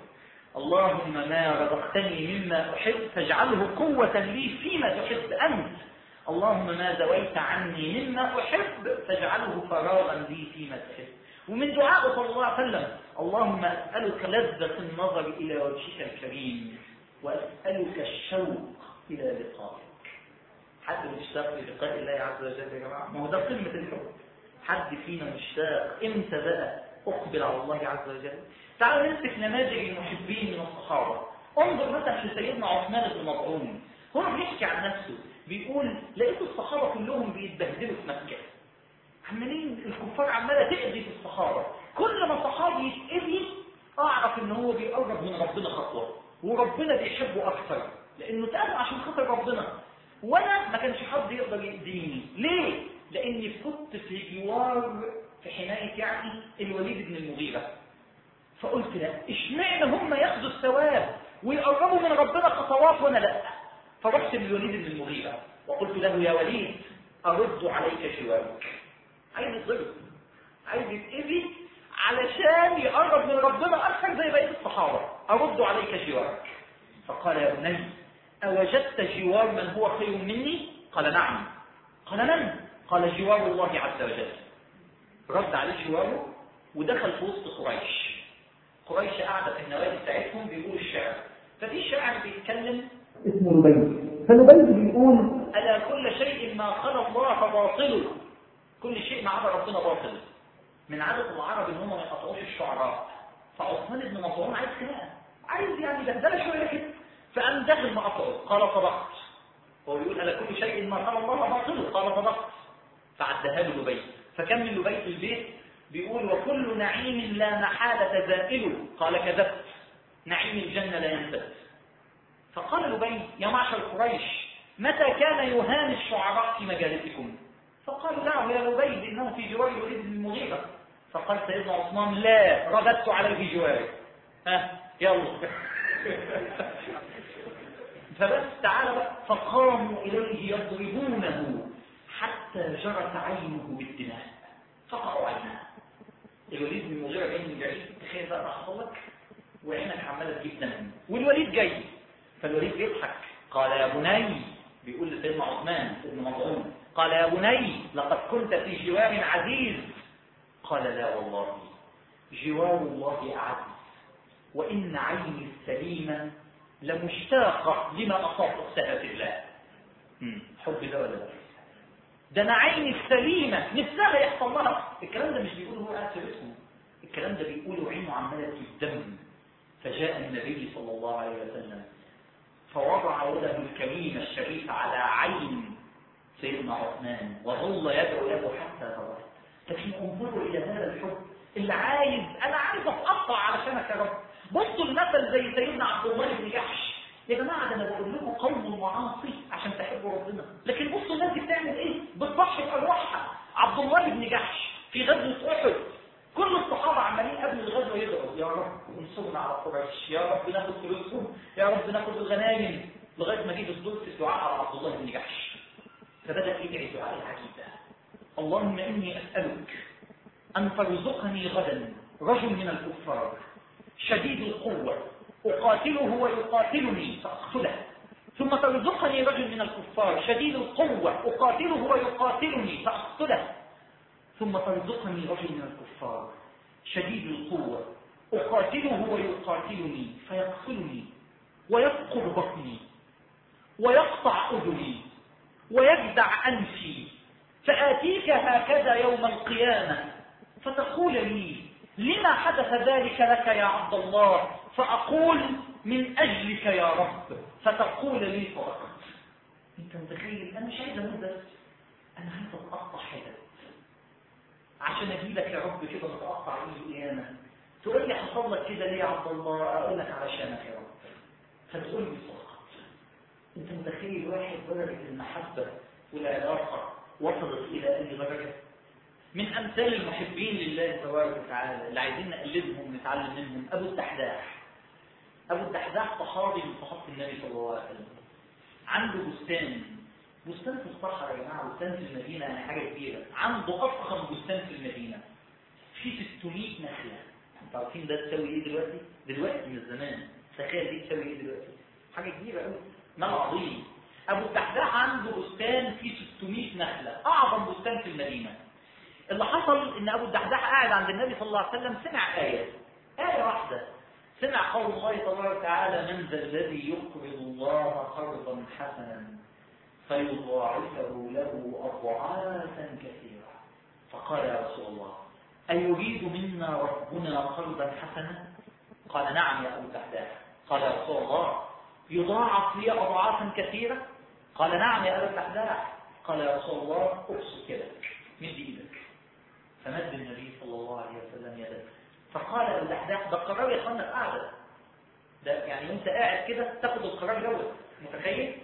اللهم ما رزقتني مما أحب فاجعله قوة لي فيما تحب أنت. اللهم ما زويت عني مما أحب فاجعله فراغا لي فيما تحب. ومن دعاء صلى الله عليه وسلم اللهم أسألك لذة النظر إلى وجهك الكريم وأسألك الشوق إلى لقائك. حد مشتاق للقاء الله عز وجل يا جماعة؟ ما هو ده قمة الحب. حد فينا مشتاق. إمتى بقى أقبل على الله عز وجل؟ تعالوا نمسك نماذج المحبين من الصحابة. انظر مثلا في سيدنا عثمان بن مطعون هو بيحكي عن نفسه. بيقول لقيت الصحابة كلهم بيتبهدلوا في مكة. عمالين الكفار عمالة تأذي في الصحابة. كل ما صحابي يتأذي أعرف إن هو بيقرب من ربنا خطوه وربنا بيحبه أكثر. لأنه تأذى عشان خاطر ربنا. وأنا ما كانش حد يقدر يأذيني ليه؟ لأني كنت في جوار في حماية يعني الوليد بن المغيرة. فقلت لا إشمعنى هم ياخدوا الثواب ويقربوا من ربنا خطوات وأنا لا؟ فرحت للوليد بن المغيرة وقلت له يا وليد أرد عليك جوارك عايز يتضرب عايز يتأذي علشان يقرب من ربنا أكثر زي بقية الصحابة. أرد عليك جوارك فقال يا بني أوجدت جوار من هو خير مني؟ قال نعم. قال من؟ قال جوار الله عز وجل. رد عليه جواره ودخل في وسط قريش. قريش قاعدة في النوادي بتاعتهم بيقولوا الشعر. ففي شاعر بيتكلم اسمه لبيد فلبيد بيقول ألا كل شيء ما خلى الله فباطل كل شيء ما عدا ربنا باطل. من عادة العرب إن هم ما يقطعوش الشعراء. فعثمان بن مظعون عايز خناقة. عايز يعني دهدله شوية كده. فقام داخل مقطعه قال صدقت. هو بيقول على كل شيء ما قال الله باطل قال صدقت. فعدها له لبيت. فكمل لبيت البيت بيقول وكل نعيم لا محالة زائل قال كذبت. نعيم الجنة لا ينفد فقال لبيت يا معشر قريش متى كان يهان الشعراء في مجالسكم؟ فقالوا لا يا لبيد إنه في جوار الوليد بن المغيرة. فقال سيدنا عثمان لا رددت عليه جواره ها يلا. فبس تعالى فقاموا إليه يضربونه حتى جرت عينه بالدماء. فقعوا عينه. الوليد بن المغيرة من بعيد. تخيل بقى حصل لك وعينك عمالة تجيب دم. والوليد جاي. فالوليد بيضحك. قال يا بني بيقول لسيدنا عثمان ابن مظعون قال يا بني لقد كنت في جوار عزيز. قال لا والله. جوار الله أعز وإن عيني السليمة لمشتاقة لما أصاب أختها في الله حب ده ولا لا؟ ده أنا عيني السليمة. نفسها يحصل لها الكلام ده مش بيقوله هو قاعد في الكلام ده بيقوله عينه عمالة الدم. فجاء النبي صلى الله عليه وسلم فوضع يده الكريمة الشريفة على عين سيدنا عثمان وظل يدعو له حتى ضربت لكن انظروا إلى هذا الحب. اللي عايز أنا عايز أتقطع علشانك يا رب. بصوا المثل زي سيدنا عبد الله بن جحش. يا جماعة ده أنا بقول لكم قوم المعاصي عشان تحبوا ربنا. لكن بصوا الناس دي بتعمل إيه؟ بتضحي بأرواحها. عبد الله بن جحش في غزوة أحد. كل الصحابة عمالين قبل الغزوة يدعوا يا رب انصرنا على قريش يا رب ناخد فلوسهم يا رب ناخد الغنائم. لغاية ما جه الدور في الدعاء على عبد الله بن جحش. فبدأ يدعي دعاء العجيب اللهم إني أسألك أن ترزقني غدا رجل من الكفار. شديد القوة. أقاتله ويقاتلني فأقتله. ثم ترزقني رجل من الكفار شديد القوة. أقاتله ويقاتلني فأقتله. ثم ترزقني رجل من الكفار شديد القوة. أقاتله ويقاتلني فيقتلني. ويفقد بطني. ويقطع أذني. ويجدع أنفي. فآتيك هكذا يوم القيامة فتقول لي لما حدث ذلك لك يا عبد الله؟ فأقول من أجلك يا رب. فتقول لي فقط. أنت متخيل؟ أنا مش عايز أموت بس أنا عايز أتقطع حتت عشان أجي لك يا رب كده متقطع يوم القيامه تقول لي حصل لك كده ليه يا عبد الله؟ أقول لك علشانك يا رب. فتقول لي فقط. أنت متخيل واحد درجه المحبه والعلاقة وصلت إلى اي درجة؟ من أمثال المحبين لله تبارك وتعالى اللي عايزين نقلدهم نتعلم منهم. أبو الدحداح. أبو الدحداح صحابي من صحابة النبي صلى الله عليه وسلم. عنده بستان. بستان في الصحراء يا جماعة بستان في المدينة يعني حاجة كبيرة. عنده اضخم بستان في المدينة. في 600 نخلة. أنتوا عارفين ده تساوي إيه دلوقتي؟ دلوقتي من الزمان. تخيل دي تساوي إيه دلوقتي؟ حاجة كبيرة قوي مال عظيم. أبو الدحداح عنده بستان فيه 600 نخلة. أعظم بستان في المدينة. اللي حصل إن أبو الدحداح قاعد عند النبي صلى الله عليه وسلم سمع آية. آية واحدة. سمع قول الله تبارك وتعالى من ذا الذي يقرض الله قرضا حسنا فيضاعفه له اضعافا كثيرة. فقال يا رسول الله أيريد منا ربنا قرضا حسنا؟ قال نعم يا أبو الدحداح. قال يا رسول الله يضاعف لي أضعافا كثيرة؟ قال نعم يا أبا الدحداح. قال يا رسول الله أبسط يدك مد إيدك فمد النبي صلى الله عليه وسلم يده. فقال ابو الدحداح ده قرار يا أخوانا القعده ده يعني وأنت قاعد كده تاخد القرار دوت متخيل؟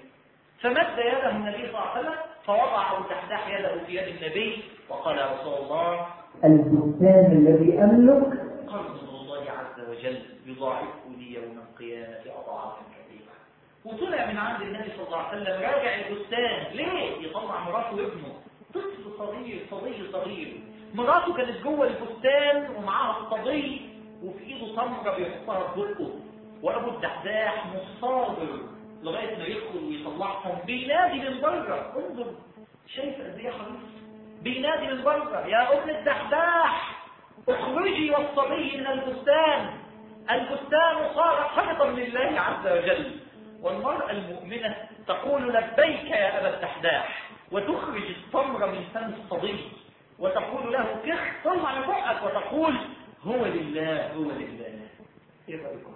فمد يده النبي صلى الله عليه وسلم فوضع ابو الدحداح يده في يد النبي وقال يا رسول الله البستان الذي أملك قرض الله عز وجل يضاعفه لي يوم القيامة أضعافا كثيرة. وطلع من عند النبي صلى الله عليه وسلم راجع البستان. ليه؟ يطلع مراته وابنه. طفل صغير صبي صغير. مراته كانت جوه البستان ومعاها الطبي وفي إيده تمره بيحطها في بقه. وأبو الدحداح مصابر لغاية ما يدخل ويطلعهم. بينادي من بره. انظر شايف قد إيه حبيبي؟ بينادي من بره. يا أم الدحداح اخرجي والصبي من البستان البستان صار خلقا لله عز وجل. والمرأة المؤمنة تقول لبيك يا أبا الدحداح وتخرج التمر من فم الصبي وتقول له كخ من بقك وتقول هو لله هو لله. إيه رأيكم؟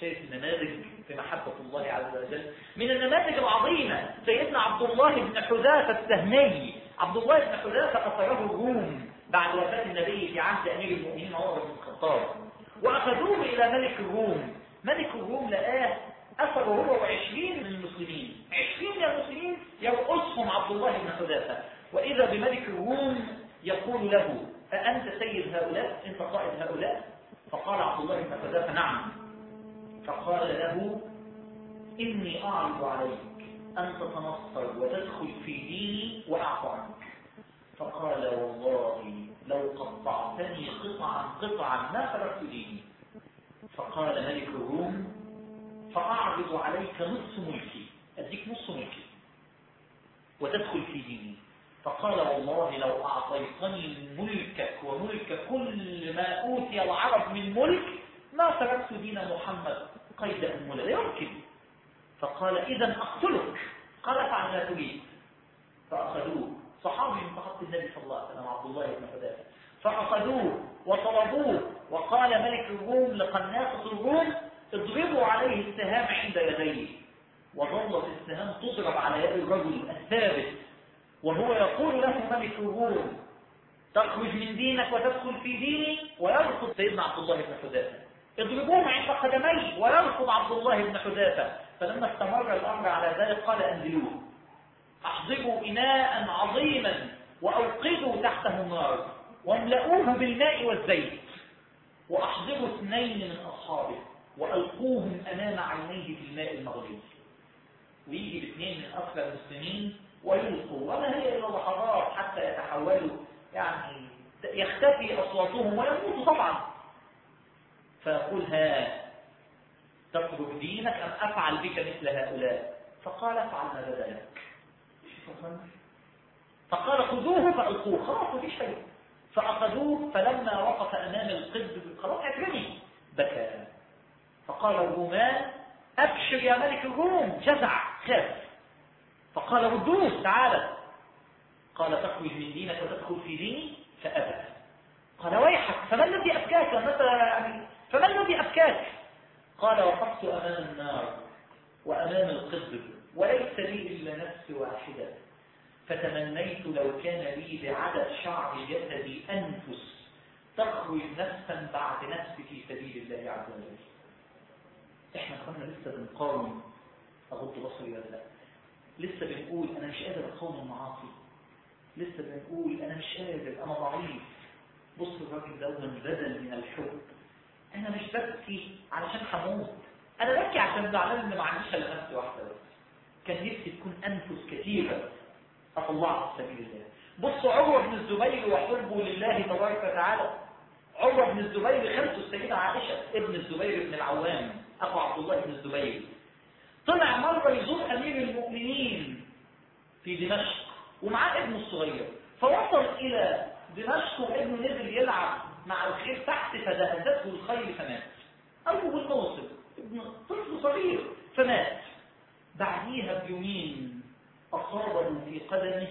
شايف النماذج في محبة الله عز وجل؟ من النماذج العظيمة سيدنا عبد الله بن حذافة السهمي. عبد الله بن حذافة أثره الروم بعد وفاة النبي في عهد أمير المؤمنين عمر بن الخطاب. وأخذوه إلى ملك الروم. ملك الروم لقاه أثر هو وعشرين من المسلمين. عشرين من المسلمين يرقصهم عبد الله بن حذافة. وإذا بملك الروم يقول له أأنت سيد هؤلاء؟ أنت قائد هؤلاء؟ فقال عبد الله بن حذافة نعم. فقال له إني أعرض عليك أن تتنصر وتدخل في ديني وأعفو عنك فقال والله لو قطعتني قطعا قطعا ما تركت ديني. فقال ملك الروم فأعرض عليك نصف ملكي أديك نصف ملكي وتدخل في ديني. فقال والله لو أعطيتني ملكك وملك كل ما أوتي العرب من ملك ما تركت دين محمد قيد أمولة لا يمكن. فقال إذا أقتلك. قال فعل ما تريد. فأخذوه. صحابي من صحابة النبي صلى الله عليه وسلم عبد الله بن حذافة فأخذوه وطلبوه. وقال ملك الروم لقناصة الروم اضربوا عليه السهام عند يديه. وظلت السهام تضرب على يد الرجل الثابت. وهو يقول له ملك تخرج من دينك وتدخل في ديني ويرفض سيدنا عبد الله بن حذافة. اضربوه عند قدميه ويرفض عبد الله بن حذافة. فلما استمر الأمر على ذلك قال أنزلوه أحضروا إناء عظيما وأوقدوا تحته النار. واملؤوه بالماء والزيت. وأحضروا اثنين من أصحابه وألقوهم أمام عينيه في الماء المغلي. ويجي باثنين من أكثر المسلمين ويلقوا وما هي إلا لحظات حتى يتحولوا يعني يختفي أصواتهم ويموتوا طبعا. فيقول ها تترك دينك أم أفعل بك مثل هؤلاء. فقال أفعل ما بدا لك. فقال خذوه فألقوه خلاص مفيش شيء فأخذوه فلما وقف أمام القد خلاص اكرمي بكى. فقال الرومان أبشر يا ملك الروم جزع خاف. فقال ردوه تعالى قال تخرج من دينك وتدخل في ديني فأبى. قال ويحك فما الذي أبكاك؟ يعني فما الذي أبكاك؟ قال وقفت أمام النار وأمام القدر وليس لي إلا نفس واحدة. فتمنيت لو كان لي بعدد شعر جسدي أنفس تخرج نفسا بعد نفس في سبيل الله عز وجل. إحنا كنا لسه بنقاوم أغض بصري ولا لا؟ لسه بنقول أنا مش قادر أقاوم المعاصي. لسه بنقول أنا مش قادر أنا ضعيف. بص الراجل ده بدل من الحب. أنا مش ببكي علشان هموت. أنا ببكي عشان زعلان ان ما عنديش إلا نفس واحدة بس. كان نفسي تكون أنفس كثيرة. أطلعها في سبيل الله. بصوا عروه بن الزبير وحبه لله تبارك وتعالى. عروه بن الزبير خلته السيدة عائشة ابن الزبير بن العوام أخو عبد الله بن الزبير. طلع مرة يزور أمير المؤمنين في دمشق ومعاه ابنه الصغير. فوصل إلى دمشق وابنه نزل يلعب مع الخيل تحت فدهزته الخيل فمات. اول ما وصل ابن طفل صغير فمات. بعديها بيومين أصابه في قدمه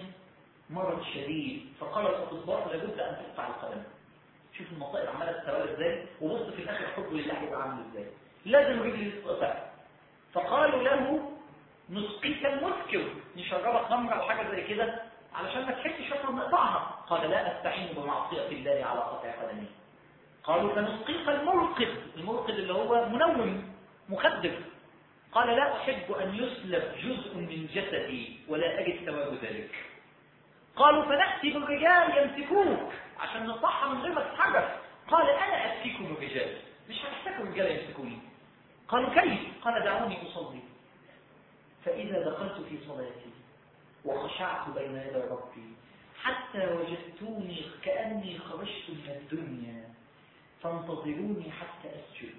مرض شديد فقال الأطباء لابد أن تقطع القدم. شوف المصائب عماله تتوالى إزاي وبص في الآخر حبه لله يبقى عامل إزاي. لازم رجلي تتقطع. فقالوا له نسقيك المسكر. نشربك خمر أو حاجة زي كده علشان ما تحسش شكرا نقطعها قال لا أستعين بمعصية الله على قطع قدمي. قالوا فنسقيك المرقد. المرقد اللي هو منوم مخدر. قال لا أحب أن يسلب جزء من جسدي ولا أجد ثواب ذلك. قالوا فنأتي بالرجال يمسكوك عشان نقطعها من غير ما تتحرك. قال أنا اتيكم الرجال مش هتحتاجوا الرجال يمسكوني. قالوا كيف؟ قال دعوني أصلي. فإذا دخلت في صلاتي وخشعت بين يدي ربي حتى وجدتوني كأني خرجت من الدنيا فانتظروني حتى أسجد.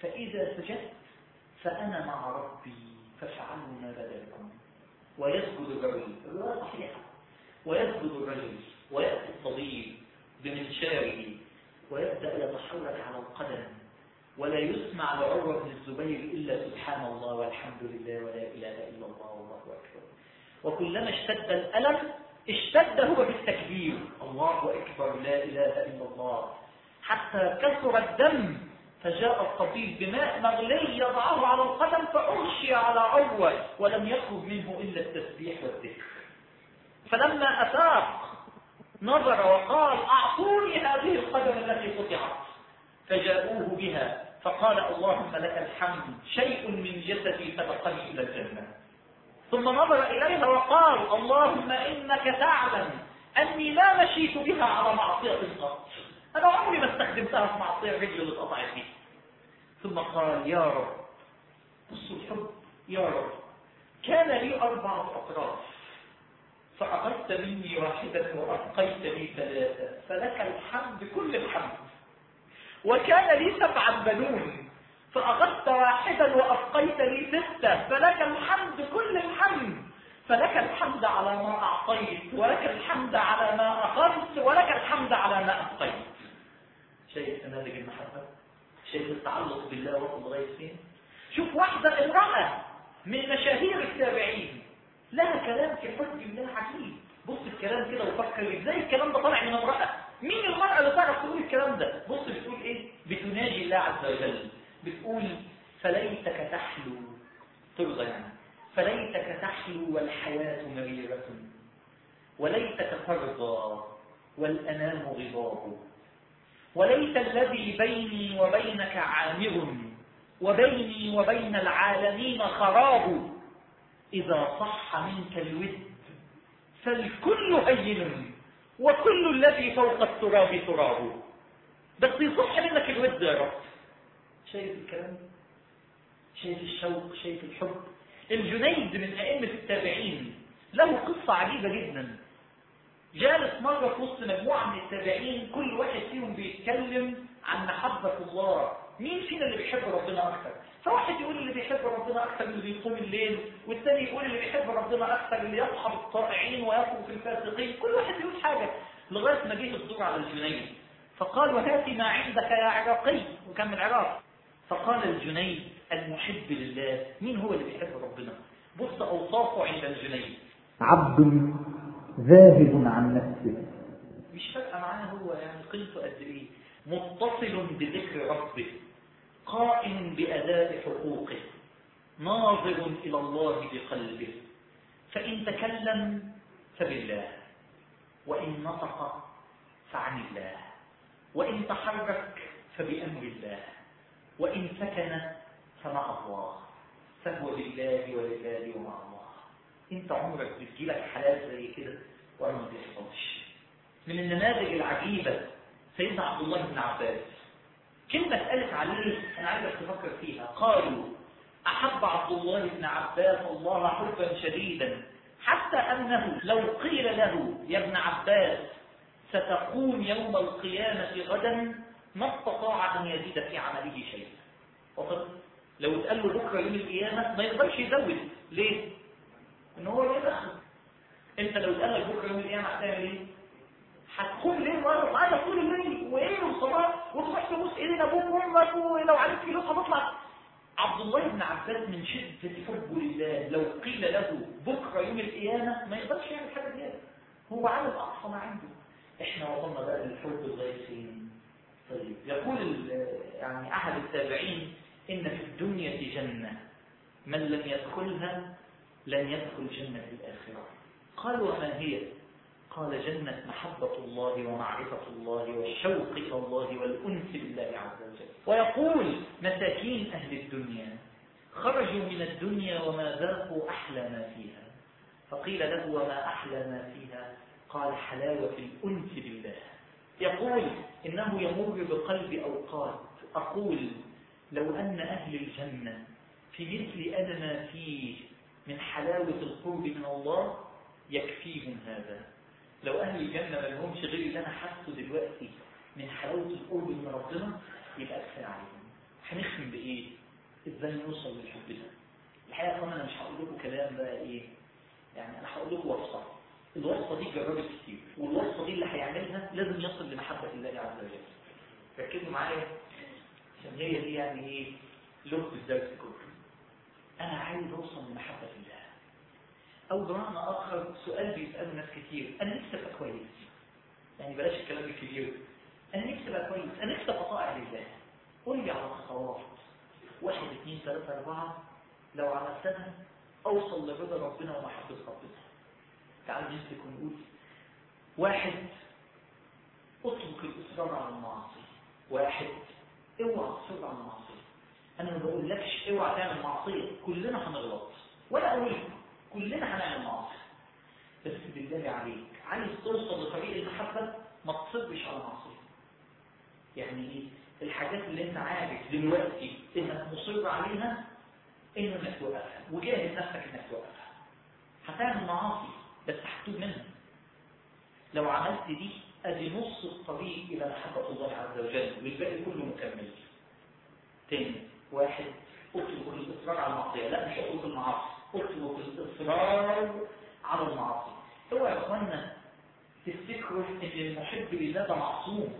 فإذا سجدت فأنا مع ربي فافعلوا ما بدا لكم ويسجد الرجل. الرواية صحيحة. ويسجد الرجل ويأتي الطبيب بمنشاره ويبدأ يتحرك على القدم. ولا يسمع لعروة بن الزبير إلا سبحان الله والحمد لله ولا إله إلا الله والله أكبر. وكلما اشتد الألم اشتد هو بالتكبير التكبير. الله أكبر لا إله إلا الله. حتى كثر الدم فجاء الطبيب بماء مغلي يضعه على القدم فأغشي على عروة ولم يخرج منه إلا التسبيح والذكر. فلما أفاق نظر وقال أعطوني هذه القدم التي قطعت. فجاءوه بها فقال اللهم لك الحمد شيء من جسدي سبقني إلى الجنة. ثم نظر إليها وقال اللهم إنك تعلم أني ما مشيت بها على معصية قط. أنا عمري ما استخدمتها في معصية رجل اللي فيه ثم قال يا رب بصوا الحب يا رب كان لي أربعة أطراف. فأخذت مني واحدة وأبقيتني ثلاثة. فلك الحمد كل الحمد. وكان لي سبعة بنون فأخذت واحدا وأبقيت لي ستة فلك الحمد كل الحمد فلك الحمد على ما أعطيت ولك الحمد على ما أخذت ولك الحمد على ما أبقيت شايف نماذج المحبة. شايف التعلق بالله لغاية فين شوف واحدة امرأة من مشاهير التابعين. لها كلام في حب الله عجيب بص الكلام كده وفكر إزاي الكلام ده طالع من امرأة. مين المرأة اللي تعرف تقول الكلام ده؟ بص بتقول إيه؟ بتناجي الله عز وجل. بتقول فليتك تحلو. ترضى يعني. فليتك تحلو والحياة مريرة. وليتك ترضى والأنام غضاب. وليت الذي بيني وبينك عامر. وبيني وبين العالمين خراب. إذا صح منك الود فالكل هين. وكل الذي فوق التراب تراب. بس يصح منك الود يا رب. شايف الكلام؟ شايف الشوق؟ شايف الحب؟ الجنيد من أئمة التابعين. له قصة عجيبة جدا. جالس مرة في وسط مجموعة من التابعين كل واحد فيهم بيتكلم عن محبة الله. مين فينا اللي بيحب ربنا أكثر فواحد يقول اللي بيحب ربنا أكثر اللي بيقوم الليل والثاني يقول اللي بيحب ربنا أكثر اللي يصحب الطائعين ويقف في الفاسقين. كل واحد يقول حاجة لغاية ما جه الدور على الجنيد فقال وهات ما عندك يا عراقي. وكان من العراق فقال الجنيد المحب لله. مين هو اللي بيحب ربنا؟ بص أوصافه عند الجنيد عبد ذاهب عن نفسه. مش فارقة معاه هو يعني قيمته قد إيه. متصل بذكر ربه. قائم بأداء حقوقه ناظر إلى الله بقلبه. فإن تكلم فبالله وإن نطق فعن الله وإن تحرك فبأمر الله وإن سكن فمع الله. فهو لله ولله ومع الله. أنت عمرك بتجيلك حالات زي كده وأنا ما من النماذج العجيبة سيدنا عبد الله بن عباس. كلمة اتقالت عليه أنا عايزك تفكر فيها. قالوا أحب عبد الله بن عباس الله حبا شديدا حتى أنه لو قيل له يا ابن عباس ستقوم يوم القيامة غدا؟ ما استطاع أن يزيد في عمله شيئا. وقد لو اتقال له بكرة يوم القيامة ما يقدرش يزود. ليه؟ إن هو لا يدخل أنت لو اتقال لك بكرة يوم القيامة هتعمل إيه؟ هتقوم ليل مرة معانا طول الليل؟ وإيه والصلاة وتروح تبوس ايدين أبوك وامك ولو عليك فلوس هتطلع. عبد الله بن عباس من شدة حبه لله. لو قيل له بكرة يوم القيامة ما يقدرش يعمل حاجة زيادة. هو عامل أقصى ما عنده. إحنا وصلنا بقى للحب لغاية فين طيب يقول يعني أحد التابعين إن في الدنيا جنة. من لم يدخلها لن يدخل جنة الآخرة. قال وما هي؟ قال جنة محبة الله ومعرفة الله والشوق إلى الله والأنس بالله عز وجل. ويقول مساكين أهل الدنيا خرجوا من الدنيا وما ذاقوا أحلى ما فيها. فقيل له وما أحلى ما فيها؟ قال حلاوة الأنس بالله. يقول إنه يمر بقلب أوقات. أقول لو أن أهل الجنة في مثل ما فيه من حلاوة القرب من الله يكفيهم هذا. لو أهل الجنة ما لهمش غير اللي أنا حاسه دلوقتي من حلاوة القرب من ربنا يبقى كفاية عليهم هنختم بإيه؟ إزاي نوصل للحب ده؟ الحقيقة أنا مش هقول لكم كلام بقى إيه؟ يعني أنا هقول لكم وصفة الوصفة دي جربت كتير والوصفة دي اللي هيعملها لازم يصل لمحبة الله عز وجل ركزوا معايا عشان هي دي يعني إيه؟ لب الدرس كله أنا عايز أوصل لمحبة الله أو بمعنى آخر سؤال بيسأله ناس كتير. أنا نفسي أبقى كويس. يعني بلاش الكلام الكبير. أنا نفسي أبقى كويس. أنا نفسي أبقى طائع لله. قول لي على خطوات. واحد اثنين ثلاثة أربعة. لو عملتها أوصل لرضا ربنا ومحبة ربنا. تعال نمسك ونقول واحد أترك الإصرار على المعاصي. واحد اوعى تصر على المعصية أنا ما بقولكش اوعى تعمل معصية كلنا هنغلط. ولا أقول كلنا هنعمل معاصي. بس بالله عليك عايز توصل لطريق المحبة ما تصبش على معصية. يعني إيه؟ الحاجات اللي أنت عارف دلوقتي إنك مصر عليها انه انك توقفها وجاهز نفسك إنك توقفها. هتعمل معاصي بس هتتوب منها. لو عملت دي أدي نص الطريق إلى محبة الله عز وجل والباقي كله مكمل. تاني واحد اترك الاصرار على المعصية. لا مش اترك المعاصي. اترك الاصرار على المعاصي. اوعى يا اخوانا تفتكروا ان المحب لله ده معصوم.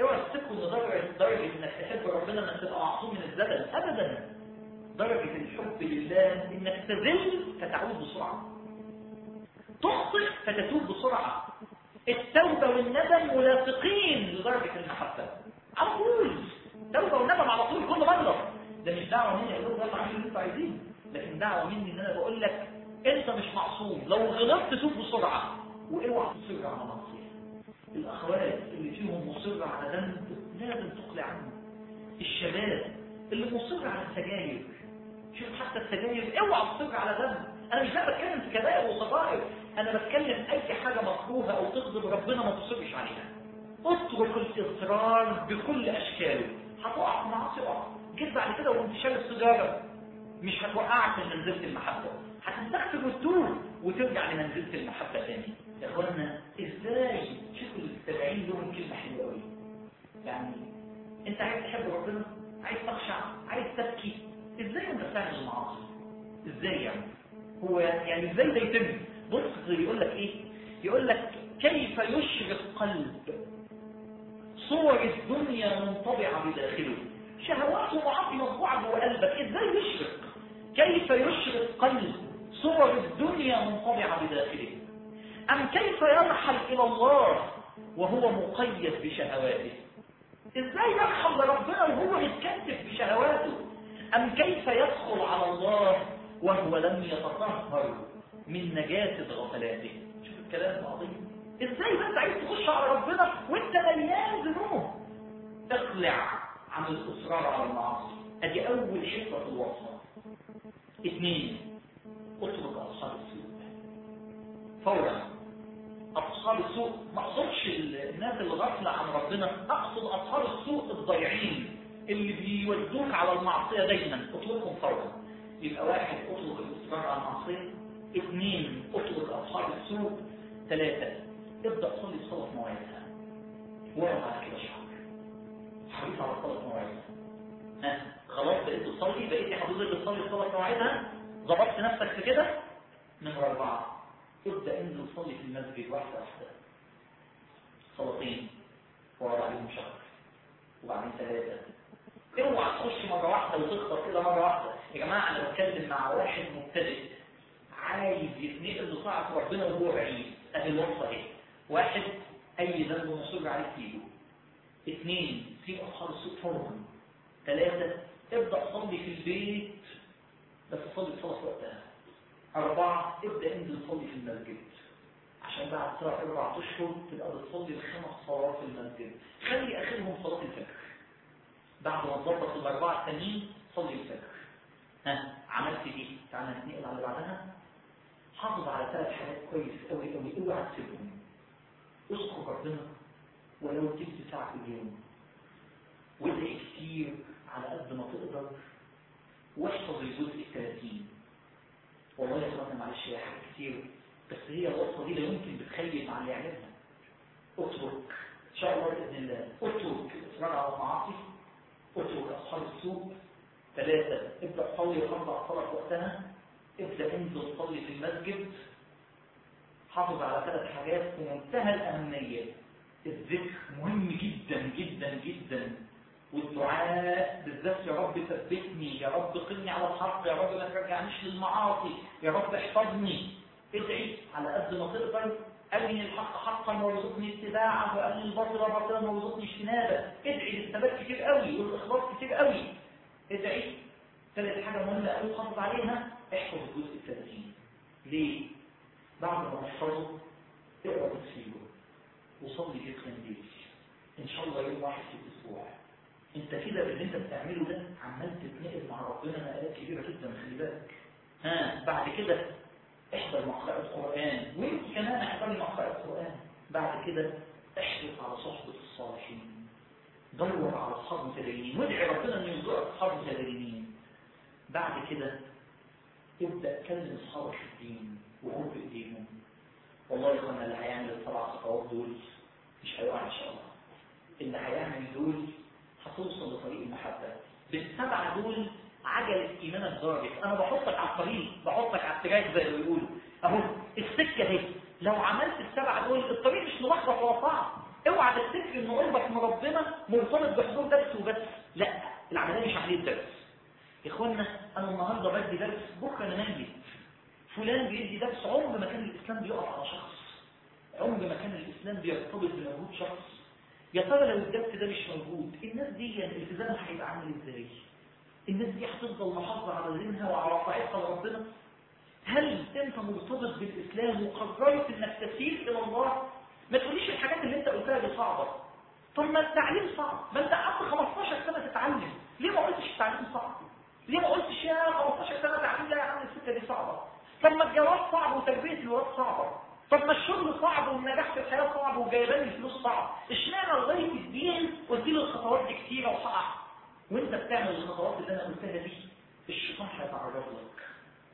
اوعى تفتكروا ان درجة درجة انك تحب ربنا انك تبقى معصوم من الزلل. ابدا. درجة الحب لله انك تذل فتعود بسرعة. تخطئ فتتوب بسرعة. التوبة والندم ملاصقين لدرجة المحبة. على طول. توبة والندم على طول. كل مرة ده مش دعوة مني أقول لك اعمل اللي أنتوا عايزينه. لكن دعوة مني إن أنا بقول لك أنت مش معصوم. لو غلطت توب بسرعة. واوعى تصر على معصية الأخوات اللي فيهم مصر على ذنب لازم تقلع عنه الشباب اللي مصر على السجاير. شوف حتى السجاير اوعى تصر على ذنب أنا مش بتكلم في كبائر وصغائر. أنا بتكلم أي حاجة مكروهة أو تغضب ربنا ما تصرش عليها. اترك الاصرار بكل أشكاله. هتقع في معاصي اقع جيت بعد كده وانت شارب سيجاره مش هتوقعك من منزله المحبه هتستغفر وتتوب وترجع لمنزله المحبه تاني. يا إخوانا إزاي؟ شوفوا المتابعين لهم كلمة حلوة قوي يعني أنت عايز تحب ربنا عايز تخشع عايز تبكي. إزاي أنت بتعمل المعاصي؟ إزاي يعني؟ هو يعني إزاي ده يتم؟ بص يقول لك إيه؟ يقول لك كيف يشرق قلب صور الدنيا منطبعة بداخله. شهوات ومعاصي مطبوعة جوه قلبك إزاي يشرق؟ كيف يشرق قلب صور الدنيا منطبعة بداخله أم كيف يرحل إلى الله وهو مقيد بشهواته؟ إزاي يرحل لربنا وهو متكتف بشهواته؟ أم كيف يدخل على الله وهو لم يتطهر من نجاسة غفلاته شوف الكلام العظيم. إزاي بس عايز تخش على ربنا وأنت مليان ذنوب؟ اقلع عن الإصرار على المعاصي أدي أول حتة في الوصفه اثنين اترك اصحاب السوء. فورا اصحاب السوء. ما أقصدش الناس اللي غافله عن ربنا أقصد اصحاب السوء الضايعين اللي بيودوك على المعصية دايما. اتركهم فورا. يبقى واحد اترك الإصرار على المعصية. اثنين اترك اصحاب السوء. ثلاثة ابدأ صلي الصلاة في مواعيدها. واقف على كده شهر حريص على الصلاة مواعيدها ها خلاص بقيت تصلي بقيت حضرتك بتصلي الصلاة في مواعيدها ظبطت نفسك في كده؟ نمرة أربعة. ابدأ انزل صلي في المسجد واحدة واحدة. صلاتين عليهم شهر وبعدين ثلاثة. اوعى تخش مرة واحدة وتخطط كده مرة واحدة. يا جماعة أنا بتكلم مع واحد مبتدئ عايز يتنقل لطاعة ربنا وهو بعيد. أهي الوصفة اهي واحد أي ذنب مصر عليك فيه. اثنين في أصحاب السوق فورا ثلاثة ابدأ صلي في البيت بس صلي الصلاة وقتها. أربعة ابدأ انزل صلي في المسجد. عشان بعد ثلاث أربع أشهر تبقى بتصلي الخمس صلوات في المسجد. خلي آخرهم صلاة الفجر. بعد ما تظبط الأربعة التانيين صلي الفجر. ها عملت دي تعالى نتنقل على اللي بعدها. حافظ على ثلاث حاجات كويس قوي قوي أوعى تسيبهم. أذكر ربنا. ولو تلت ساعة في اليوم. وادعي كتير على قد ما تقدر. واحفظ الجزء الثلاثين والله يا اخوانا معلش هي حاجات كتير بس هي الوصفة دي لا يمكن بتخيل مع اللي يعملها اترك إن شاء الله بإذن الله. اترك الاصرار على المعاصي. اترك أصحاب السوق. ثلاثة ابدأ صلي وأربع صلاة وقتها. ابدأ انزل صلي في المسجد. حافظ على ثلاث حاجات في منتهى الأهمية. الذكر مهم جدا جدا جدا. والدعاء بالذات يا رب ثبتني يا رب قلني على الحق يا رب ما ترجعنيش للمعاصي يا رب احفظني. ادعي على قد ما تقدر أرني الحق حقا وارزقني اتباعه وأرني الباطل باطلا وارزقني اجتنابه. ادعي للثبات كتير قوي والإخلاص كتير قوي. ادعي. ثالث حاجة مهمة قوي حافظ عليها احفظ الجزء الثلاثين ليه؟ بعد ما تحفظه اقرا تفسيره. وصلي فيه قيام إن شاء الله يوم واحد في الأسبوع. أنت كده باللي أنت بتعمله ده عمال تتنقل مع ربنا نقلات كبيرة جدا خلي بالك. ها بعد كده احضر مقرأة القرآن وانت كمان احضري مقرأة القرآن بعد كده احرص على صحبة الصالحين. دور على اصحاب متدينين وادعي ربنا ان يرزقك اصحاب متدينين بعد كده ابدأ كلم أصحابك في الدين وقول بايديهم والله اخوانا اللي هيعمل السبع خطوات دول. مش هيقع إن شاء الله. اللي هيعمل دول هتوصل لطريق المحبة. بالسبعه دول عجلة إيمانك ضارب أنا بحطك على الطريق. بحطك على التراك زي ما بيقولوا. أهو السكة اهي لو عملت السبعة دول الطريق مش ملخبط ولا صعب. اوعى تفتكر ان قربك من ربنا مرتبط بحضور درس وبس. لا العملية مش عملية درس. يا إخوانا أنا النهارده بدي درس بكرة أنا ميت فلان بيدي درس عمر ما كان الإسلام بيقف على شخص. عمر ما كان الإسلام بيرتبط بمجهود شخص. يا ترى لو الدرس ده مش موجود الناس دي التزامها هيبقى عامل إزاي؟ الناس دي هتفضل محافظة على دينها وعلى طاعتها لربنا؟ هل أنت مرتبط بالإسلام وقررت إنك تسير إلى الله؟ ما تقوليش الحاجات اللي أنت قلتها دي صعبة. طب ما التعليم صعب. ما أنت قعدت 15 سنة تتعلم. ليه ما قلتش التعليم صعب؟ ليه ما قلتش يا 15 سنة تعليم لا يا عم السكة دي صعبة. طب ما الجواز صعب وتربية الولاد صعبة طب ما الشغل صعب والنجاح في الحياة صعب وجايبان الفلوس صعب. اشمعنى لغاية الدين قلت له الخطوات دي كتيرة وصعب وانت بتعمل الخطوات اللي أنا قلتها دي الشيطان هيتعرض لك.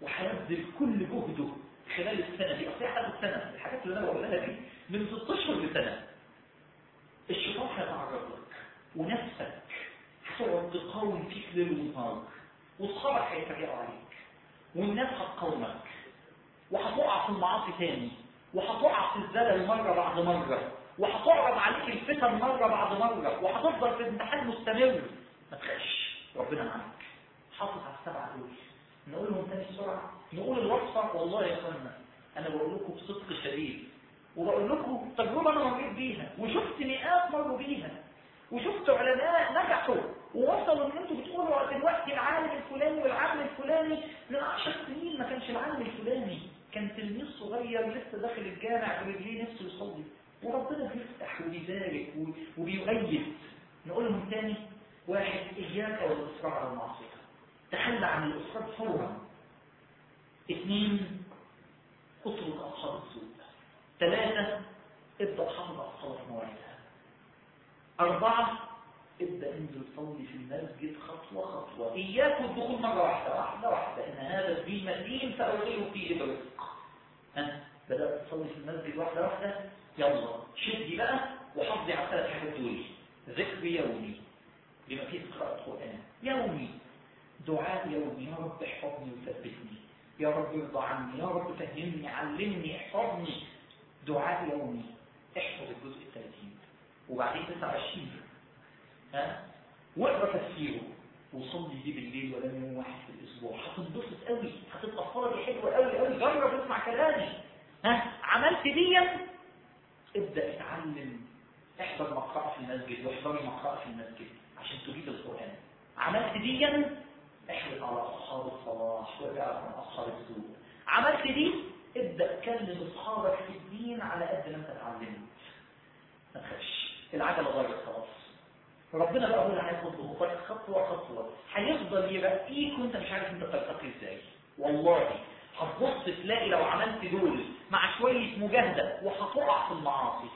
وهيبذل كل جهده خلال السنة دي. أصل هي السنة. الحاجات اللي أنا بقولها دي من ست اشهر لسنة. الشيطان هيتعرض لك. ونفسك هتقعد تقاوم فيك ليل ونهار. واصحابك هيتريقوا عليك. والناس هتقاومك. وهتقع في المعاصي تاني. وهتقع في الزلل مرة بعد مرة. وهتعرض عليك الفتن مرة بعد مرة. وهتفضل في امتحان مستمر. ما تخافش ربنا معاك. حافظ على السبعه دول. نقولهم تاني بسرعة. نقول الوصفة والله يا أخوانا أنا بقول لكم بصدق شديد. وبقول لكم تجربة أنا مريت بيها وشفت مئات مروا بيها. وشفت علماء نجحوا. ووصلوا إن أنتوا بتقولوا دلوقتي العالم الفلاني والعالم الفلاني من 10 سنين ما كانش العالم الفلاني. كان تلميذ صغير لسه داخل الجامع برجليه نفسه يصلي. وربنا بيفتح وبيبارك وبيؤيد. نقول لهم تاني واحد إياك والإصرار على المعصية تخلى عن الإصرار فورا. اثنين اترك أصحاب السوء. ثلاثة ابدأ حفظ أصحاب مواعيدها أربعة ابدأ انزل صلي في المسجد خطوة خطوة. إياك الدخول مرة واحدة واحدة واحدة. إن هذا الدين مدين سأغير فيه برزق ها؟ بدأت تصلي في المسجد واحدة واحدة. يلا شدي بقى وحافظي على الثلاث حاجات دول. ذكر يومي بما فيه قراءة قرآن يومي دعاء يومي. يا رب احفظني وثبتني. يا رب ارضى عني. يا رب فهمني علمني احفظني. دعاء يومي. احفظ الجزء الثلاثين. وبعدين 29 ها؟ واقرا تفسيره. وصلي دي بالليل ولا يوم واحد في الأسبوع. هتنبسط قوي هتبقى فرجة حلوة قوي قوي. جرب اسمع كلامي. ها عملت ديا ابدأ اتعلم. احضر مقرأة في المسجد واحضري مقرأة في المسجد عشان تجيب القرآن. عملت ديا احرص على أصحاب الصلاح وابعد عن أصحاب السوء عملت دي ابدأ كلم أصحابك في الدين على قد ما أنت اتعلمت ما تخافش العجلة غيرت خلاص. ربنا بقى هو اللي هياخد بخطوات خطوة خطوة هيفضل يرقيك وانت مش عارف أنت ترتقي إزاي. والله هتبص تلاقي لو عملت دول مع شوية مجاهدة وهتقع في المعاصي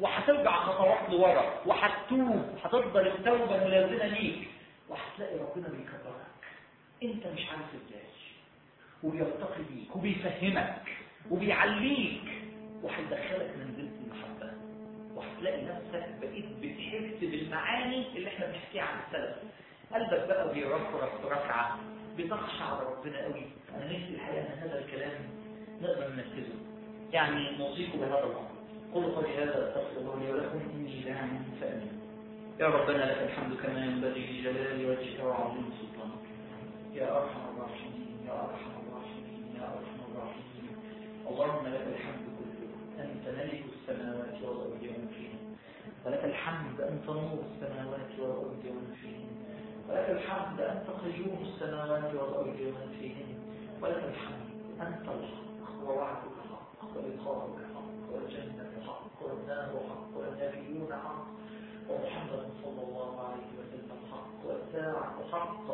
وهترجع خطوات لورا وهتتوب هتفضل التوبة ملازمة ليك وهتلاقي ربنا بيكبرك. أنت مش عارف إزاي. وبيرتقي بيك وبيفهمك وبيعليك وهيدخلك المحبه وهتلاقي نفسك بقيت بتحس بالمعاني اللي إحنا بنحكيها عن السلف. قلبك بقى بيرفرف بركعه بتخشع ربنا قوي. أنا نفسي الحقيقة إن هذا الكلام نقدر ننفذه. يعني نوصيكم بهذا الامر قل قولي هذا أستغفر لي ولكم إني لا فامين يا ربنا لك الحمد كما ينبغي لجلال وجهك وعظيم سلطانك. يا أرحم الراحمين يا أرحم الراحمين يا أرحم الراحمين. اللهم لك الحمد أنت ملك السماوات والأرض ومن فيهن ولك الحمد أنت نور السماوات والأرض ومن فيهن ولك الحمد أنت قيوم السماوات والأرض ومن فيهن ولك الحمد أنت الحق ووعدك حق ولقاؤك حق والجنة حق والنار حق والنبيون حق ومحمد صلى الله عليه وسلم حق والساعة حق.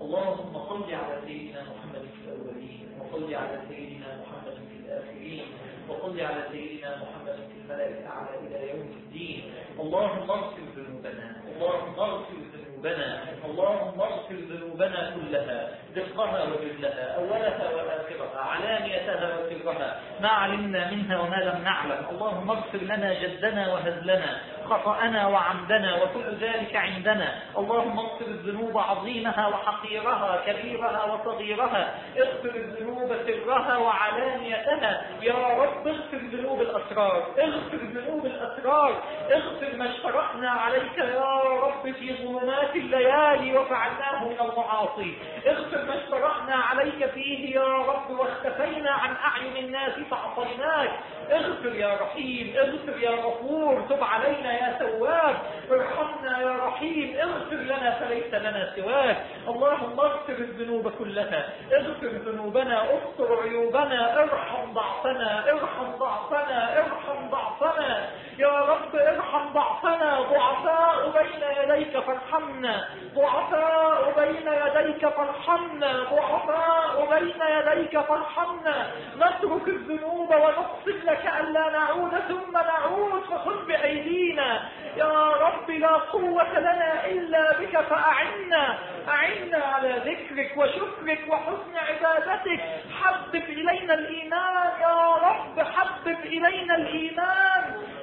اللهم صل على سيدنا محمد في الأولين وصل على سيدنا محمد في الآخرين. وصل على سيدنا محمد في الملأ الأعلى إلى يوم الدين. اللهم اغفر ذنوبنا. اللهم اغفر ذنوبنا. اللهم اغفر ذنوبنا كلها. دقها وجلها أولها وآخرها. علانيتها وسرها ما علمنا منها وما لم نعلم. اللهم اغفر لنا جدنا وهزلنا. خطأنا وعمدنا وكل ذلك عندنا. اللهم اغفر الذنوب عظيمها وحقيرها كبيرها وصغيرها. اغفر الذنوب سرها وعلانيتها. يا رب اغفر ذنوب الأسرار. اغفر ذنوب الأسرار. اغفر ما اشتركنا عليك يا رب في ظلمات الليالي وفعلناه من المعاصي. اغفر ما اشتركنا عليك فيه يا رب واختفينا عن أعين الناس فعصيناك اغفر يا رحيم. اغفر يا غفور. تب علينا يا تواب ارحمنا يا رحيم اغفر لنا فليس لنا سواك. اللهم اغفر الذنوب كلها اغفر ذنوبنا استر عيوبنا ارحم ضعفنا ارحم ضعفنا ارحم ضعفنا. يا رب ارحم ضعفنا ضعفاء بين يديك فارحمنا. ضعفاء بين يديك فارحمنا. ضعفاء بين يديك فارحمنا. نترك الذنوب ونقسم لك ألا نعود ثم نعود فخذ بأيدينا يا رب لا قوة لنا إلا بك فأعنا أعنا على ذكرك وشكرك وحسن عبادتك. حبب إلينا الإيمان يا رب حبب إلينا الإيمان.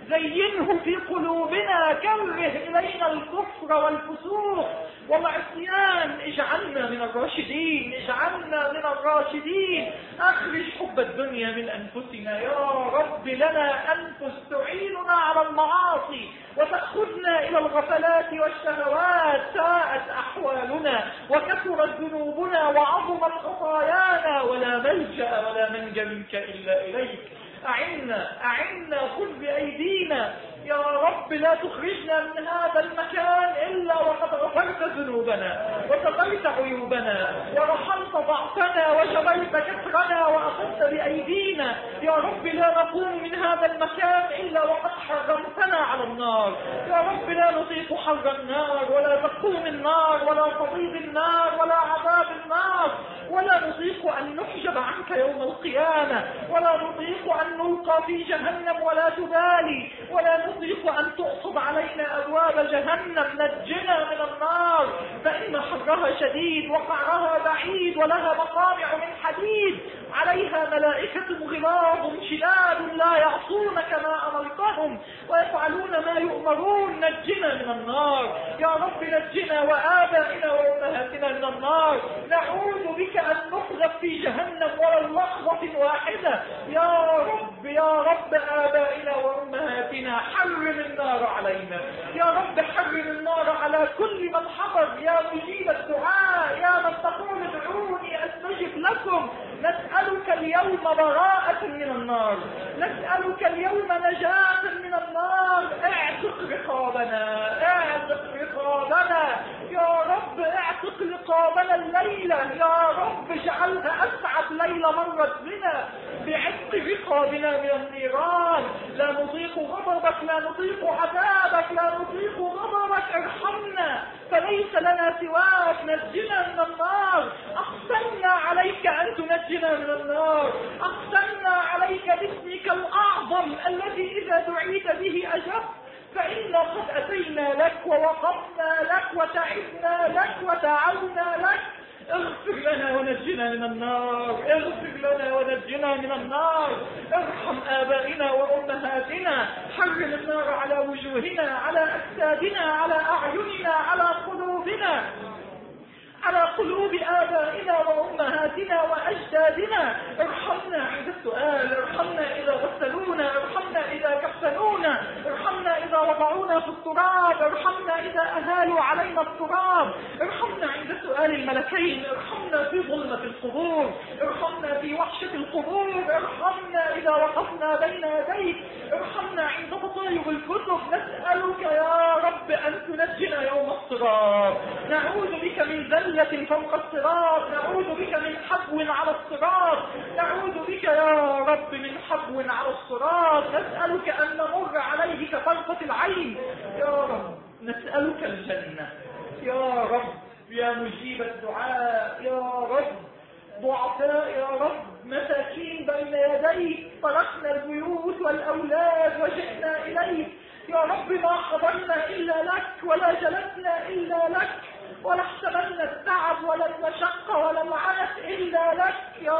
زينه في قلوبنا كره إلينا الكفر والفسوق والعصيان اجعلنا من الراشدين اجعلنا من الراشدين. أخرج حب الدنيا من أنفسنا يا رب لنا انفس تعيننا على المعاصي وتأخذنا إلى الغفلات والشهوات. ساءت أحوالنا وكثرت ذنوبنا وعظمت خطايانا. ولا ملجأ ولا منجا منك إلا إليك. أعنا أعنا خذ بأيدينا يا رب لا تخرجنا من هذا المكان إلا وقد غفرت ذنوبنا وسترت عيوبنا. ورحمت ضعفنا وجبرت كسرنا وأخذت بأيدينا. يا رب لا نقوم من هذا المكان إلا وقد حرمتنا على النار. يا رب لا نطيق حر النار ولا تقوم النار ولا صديد النار ولا عذاب النار. ولا نطيق أن نحجب عنك يوم القيامة. ولا نطيق أن نلقى في جهنم ولا تبالي. ولا نطيق أن تؤصب علينا أبواب جهنم نجنا من النار فإن حرها شديد وقعرها بعيد ولها مقامع من حديد. عليها ملائكة غلاظ شداد لا يعصونك ما أمرتهم ويفعلون ما يؤمرون. نجنا من النار. يا رب نجنا وآبائنا وأمهاتنا من النار. نعوذ بك أن نقذف في جهنم ولو لحظة واحدة يا رب يا رب آبائنا وأمهاتنا حرم النار علينا. يا رب حرم النار على كل من حضر. يا مجيب الدعاء يا من تقول ادعوني أستجب لكم. نسألك اليوم براءة من النار. نسألك اليوم نجاة من النار. اعتق رقابنا. اعتق رقابنا. يا رب اعتق رقابنا الليلة يا رب اجعلها أسعد ليلة مرت بنا. بعتق رقابنا من النيران. لا نطيق غضبك لا نطيق عذابك لا نطيق غضبك. ارحمنا فليس لنا سواك. نجنا من النار. أقسمنا عليك أن تنجنا من النار. أقسمنا عليك باسمك الأعظم الذي إذا دعيت به أجبت. فإنا قد أتينا لك ووقفنا لك وتعبنا لك ودعونا لك. اغفر لنا ونجنا من النار. اغفر لنا ونجنا من النار. ارحم آبائنا وأمهاتنا. حرم النار على وجوهنا على أجسادنا على أعيننا على قلوبنا. قلوب آبائنا وأمهاتنا وأجدادنا. ارحمنا عند السؤال ارحمنا إذا غسلونا ارحمنا إذا كفنونا ارحمنا إذا وضعونا في التراب ارحمنا إذا أهالوا علينا التراب. ارحمنا عند سؤال الملكين. ارحمنا في ظلمة القبور. ارحمنا في وحشة القبور. ارحمنا إذا وقفنا بين يديك. ارحمنا عند تطاير الكتب. نسألك يا رب أن تنجنا يوم الصراط نعوذ بك من ذلة فوق الصراط نعوذ بك من حبو على الصراط نعوذ بك يا رب من حبو على الصراط نسألك أن نمر عليه كطرفة العين. يا رب نسألك الجنة. يا رب يا مجيب الدعاء يا رب. ضعفاء يا رب. مساكين بين يديك تركنا البيوت والأولاد وجئنا إليك. يا رب ما حضرنا إلا لك ولا جلسنا إلا لك ولا احتملنا التعب ولا المشقة ولا العنت إلا لك. يا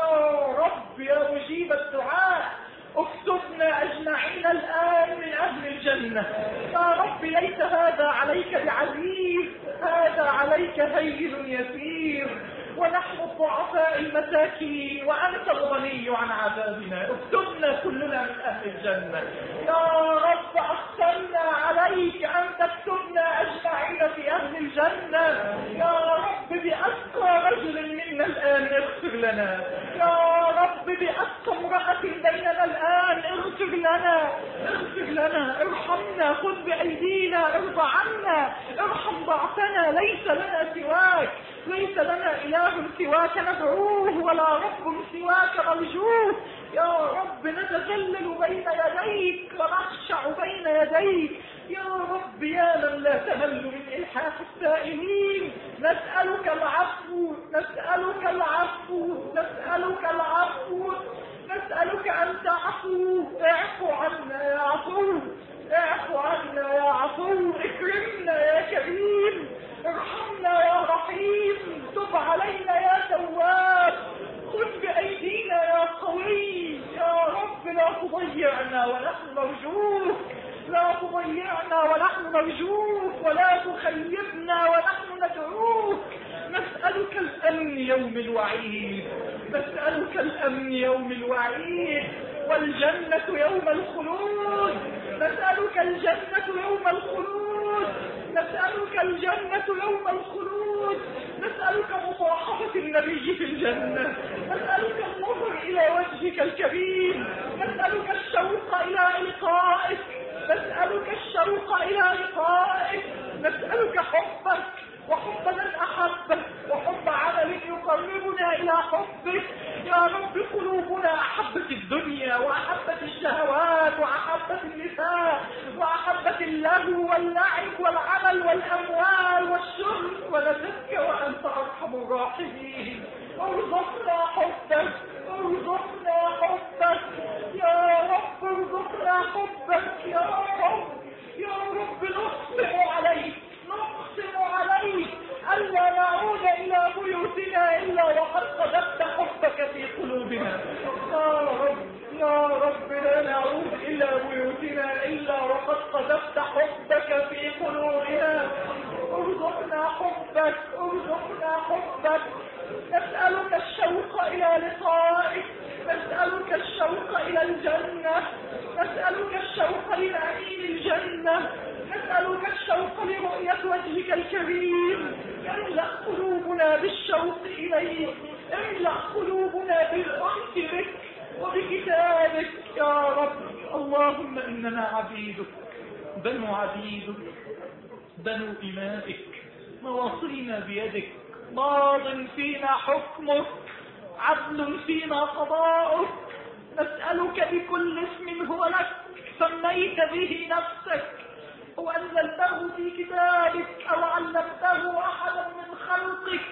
رب يا مجيب الدعاء. اكتبنا أجمعين الآن من أهل الجنة. يا رب ليس هذا عليك بعزيز هذا عليك هين يسير. ونحن الضعفاء المساكين وانت الغني عن عذابنا. اكتبنا كلنا من أهل الجنة. يا رب احسنا عليك. ان تكتبنا أجمعين في أهل الجنة. يا رب بأسقى رجل منا الآن اغفر لنا. يا رب بأسقى امرأة بيننا الآن اغفر لنا. اغفر لنا. ارحمنا. خذ بأيدينا. ارضى عنا. ارحم ضعفنا. ليس لنا سواك. ليس لنا إله سواك ندعوه ولا رب سواك مرجوه يا رب نتذلل بين يديك ونخشع بين يديك. يا رب يا من لا تمل من إلحاح السائلين. نسألك العفو نسألك العفو نسألك العفو. نسألك أن تعفو. اعفو عنا يا عفو. اعفو عنا يا عفو. اكرمنا يا كريم. ارحمنا يا رحيم تب علينا يا تواب خذ بأيدينا يا قوي. يا رب لا تضيعنا ونحن نرجوك لا تضيعنا ونحن نرجوك ولا تخيبنا ونحن ندعوك. نسألك الأمن يوم الوعيد نسألك الأمن يوم الوعيد والجنة يوم الخلود. نسألك الجنة يوم الخلود. نسألك الجنة يوم الخلود. نسألك مصاحبة النبي في الجنة. نسألك النظر إلى وجهك الكريم. نسألك الشوق إلى لقائك. نسألك الشوق إلى لقائك. نسألك حبك وحب من أحبك. يقربنا إلى حبك يا رب قلوبنا أحبت الدنيا وأحبت الشهوات وأحبت النساء وأحبت اللهو واللعب والعمل والأموال والشرب ونسك وأنت أرحم الراحمين. ارزقنا حبك ارزقنا حبك. يا رب ارزقنا حبك. يا رب يا رب نقسم عليك نقسم عليك. ألا نعود إلى بيوتنا إلا وقد قذفت حبك في قلوبنا. يا رب يا رب لا نعود إلى بيوتنا إلا وقد قذفت حبك في قلوبنا. ارزقنا حبك ارزقنا حبك. نسألك الشوق إلى لقائك نسألك الشوق إلى الجنة. نسألك الشوق لنعيم الجنة. نسألك الشوق لرؤية وجهك الكريم. املأ قلوبنا بالشوق إليك. املأ قلوبنا بالأنس بك وبكتابك. يا رب اللهم إننا عبيدك بنو عبيدك بنو إمائك. مواصينا بيدك. ماض فينا حكمك عدل فينا قضاؤك. نسألك بكل اسم هو لك. سميت به نفسك. أو أنزلته في كتابك أو علمته أحدا من خلقك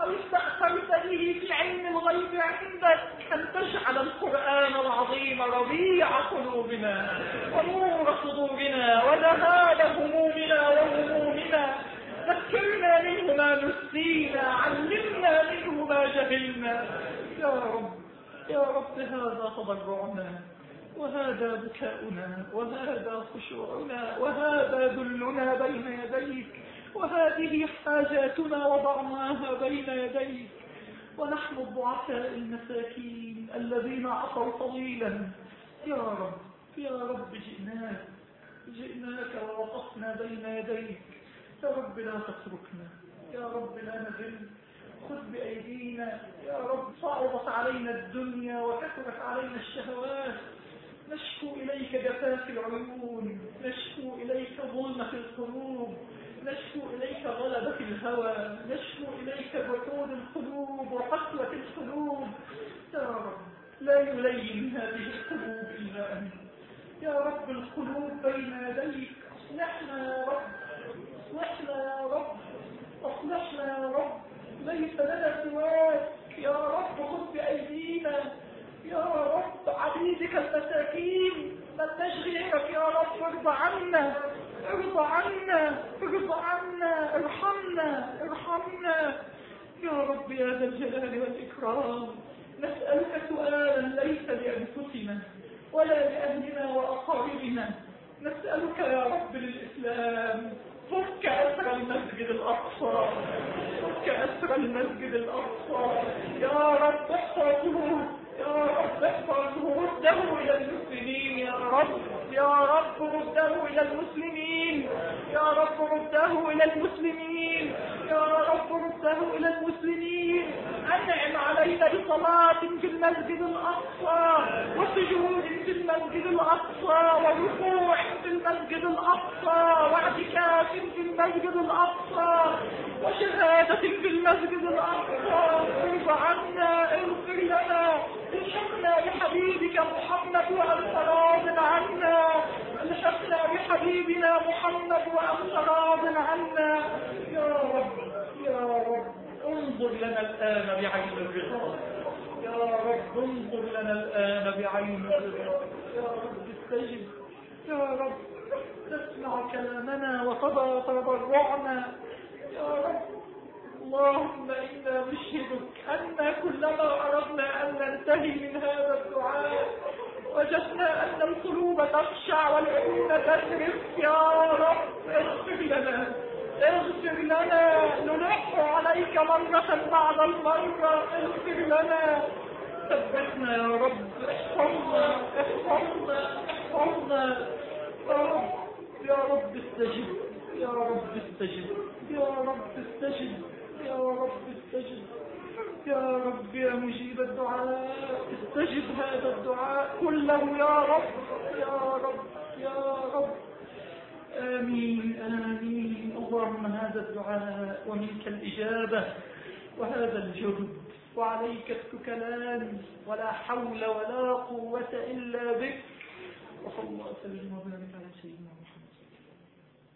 أو استأثرت به في علم الغيب عندك أن تجعل القرآن العظيم ربيع قلوبنا ونور صدورنا وذهاب همومنا وهمومنا ذكرنا منه ما نسينا علمنا منه ما جهلنا. يا رب يا رب هذا تضرعنا. وهذا بكاؤنا وهذا خشوعنا وهذا ذلنا بين يديك وهذه حاجاتنا وضعناها بين يديك. ونحن الضعفاء المساكين الذين عصوا طويلا يا رب يا رب جئناك جئناك ووقفنا بين يديك. يا رب لا تتركنا يا رب لا نزل خذ بأيدينا يا رب صعبت علينا الدنيا وكثرت علينا الشهوات. نشكو إليك جفاف العيون نشكو إليك ظلمة القلوب نشكو إليك غلبة الهوى نشكو إليك بعود القلوب وقسوة القلوب. يا رب لا يلين هذه القلوب إلا أنت. يا رب القلوب بين يديك. اصلحنا يا رب اصلحنا يا رب اصلحنا يا رب. ليس لنا سواك. يا رب خذ بأيدينا. يا رب عبيدك المساكين. ملناش يا رب ارضى عنا ارضى عنا ارضى عنا ارحمنا ارحمنا. يا رب يا ذا الجلال والإكرام نسألك سؤالا ليس لأنفسنا ولا لأهلنا وأقاربنا. نسألك يا رب للإسلام. فك أسر المسجد الأقصى فك أسر المسجد الأقصى. يا رب احفظه. يا رب رده إلى المسلمين يا رب يا رب رده إلى المسلمين يا رب رده إلى المسلمين يا رب رده إلى المسلمين أنعم علينا بصلاة في المسجد الأقصى وسجود في المسجد الأقصى وركوع في المسجد الأقصى واعتكاف في المسجد الأقصى وشهادة في المسجد الأقصى ارضى عنا اغفر لنا الحقنا بحبيبك محمد وأنت راض عنا الحقنا بحبيبنا محمد وأنت راض عنا يا رب يا رب. انظر لنا الآن بعين الرضا. يا رب انظر لنا الآن بعين الرضا. يا رب استجب. يا رب تسمع كلامنا وتضع تضرعنا يا رب اللهم إنا نشهدك أن كلما أردنا أن ننتهي من هذا الدعاء وجدنا أن القلوب تخشع والعيون تذرف يا رب اغفر لنا اغفر لنا. نلح عليك مرة بعد المرة. اغفر لنا. ثبتنا يا رب. احفظنا احفظنا احفظنا. يا رب يا رب استجب. يا رب استجب. يا رب استجب. يا رب استجب. يا رب يا مجيب الدعاء. استجب هذا الدعاء كله يا رب. يا رب يا رب. آمين آمين. اللهم هذا الدعاء ومنك الإجابة وهذا الجهد. وعليك التكلان ولا حول ولا قوة إلا بك. وصلى الله وسلم وبارك على سيدنا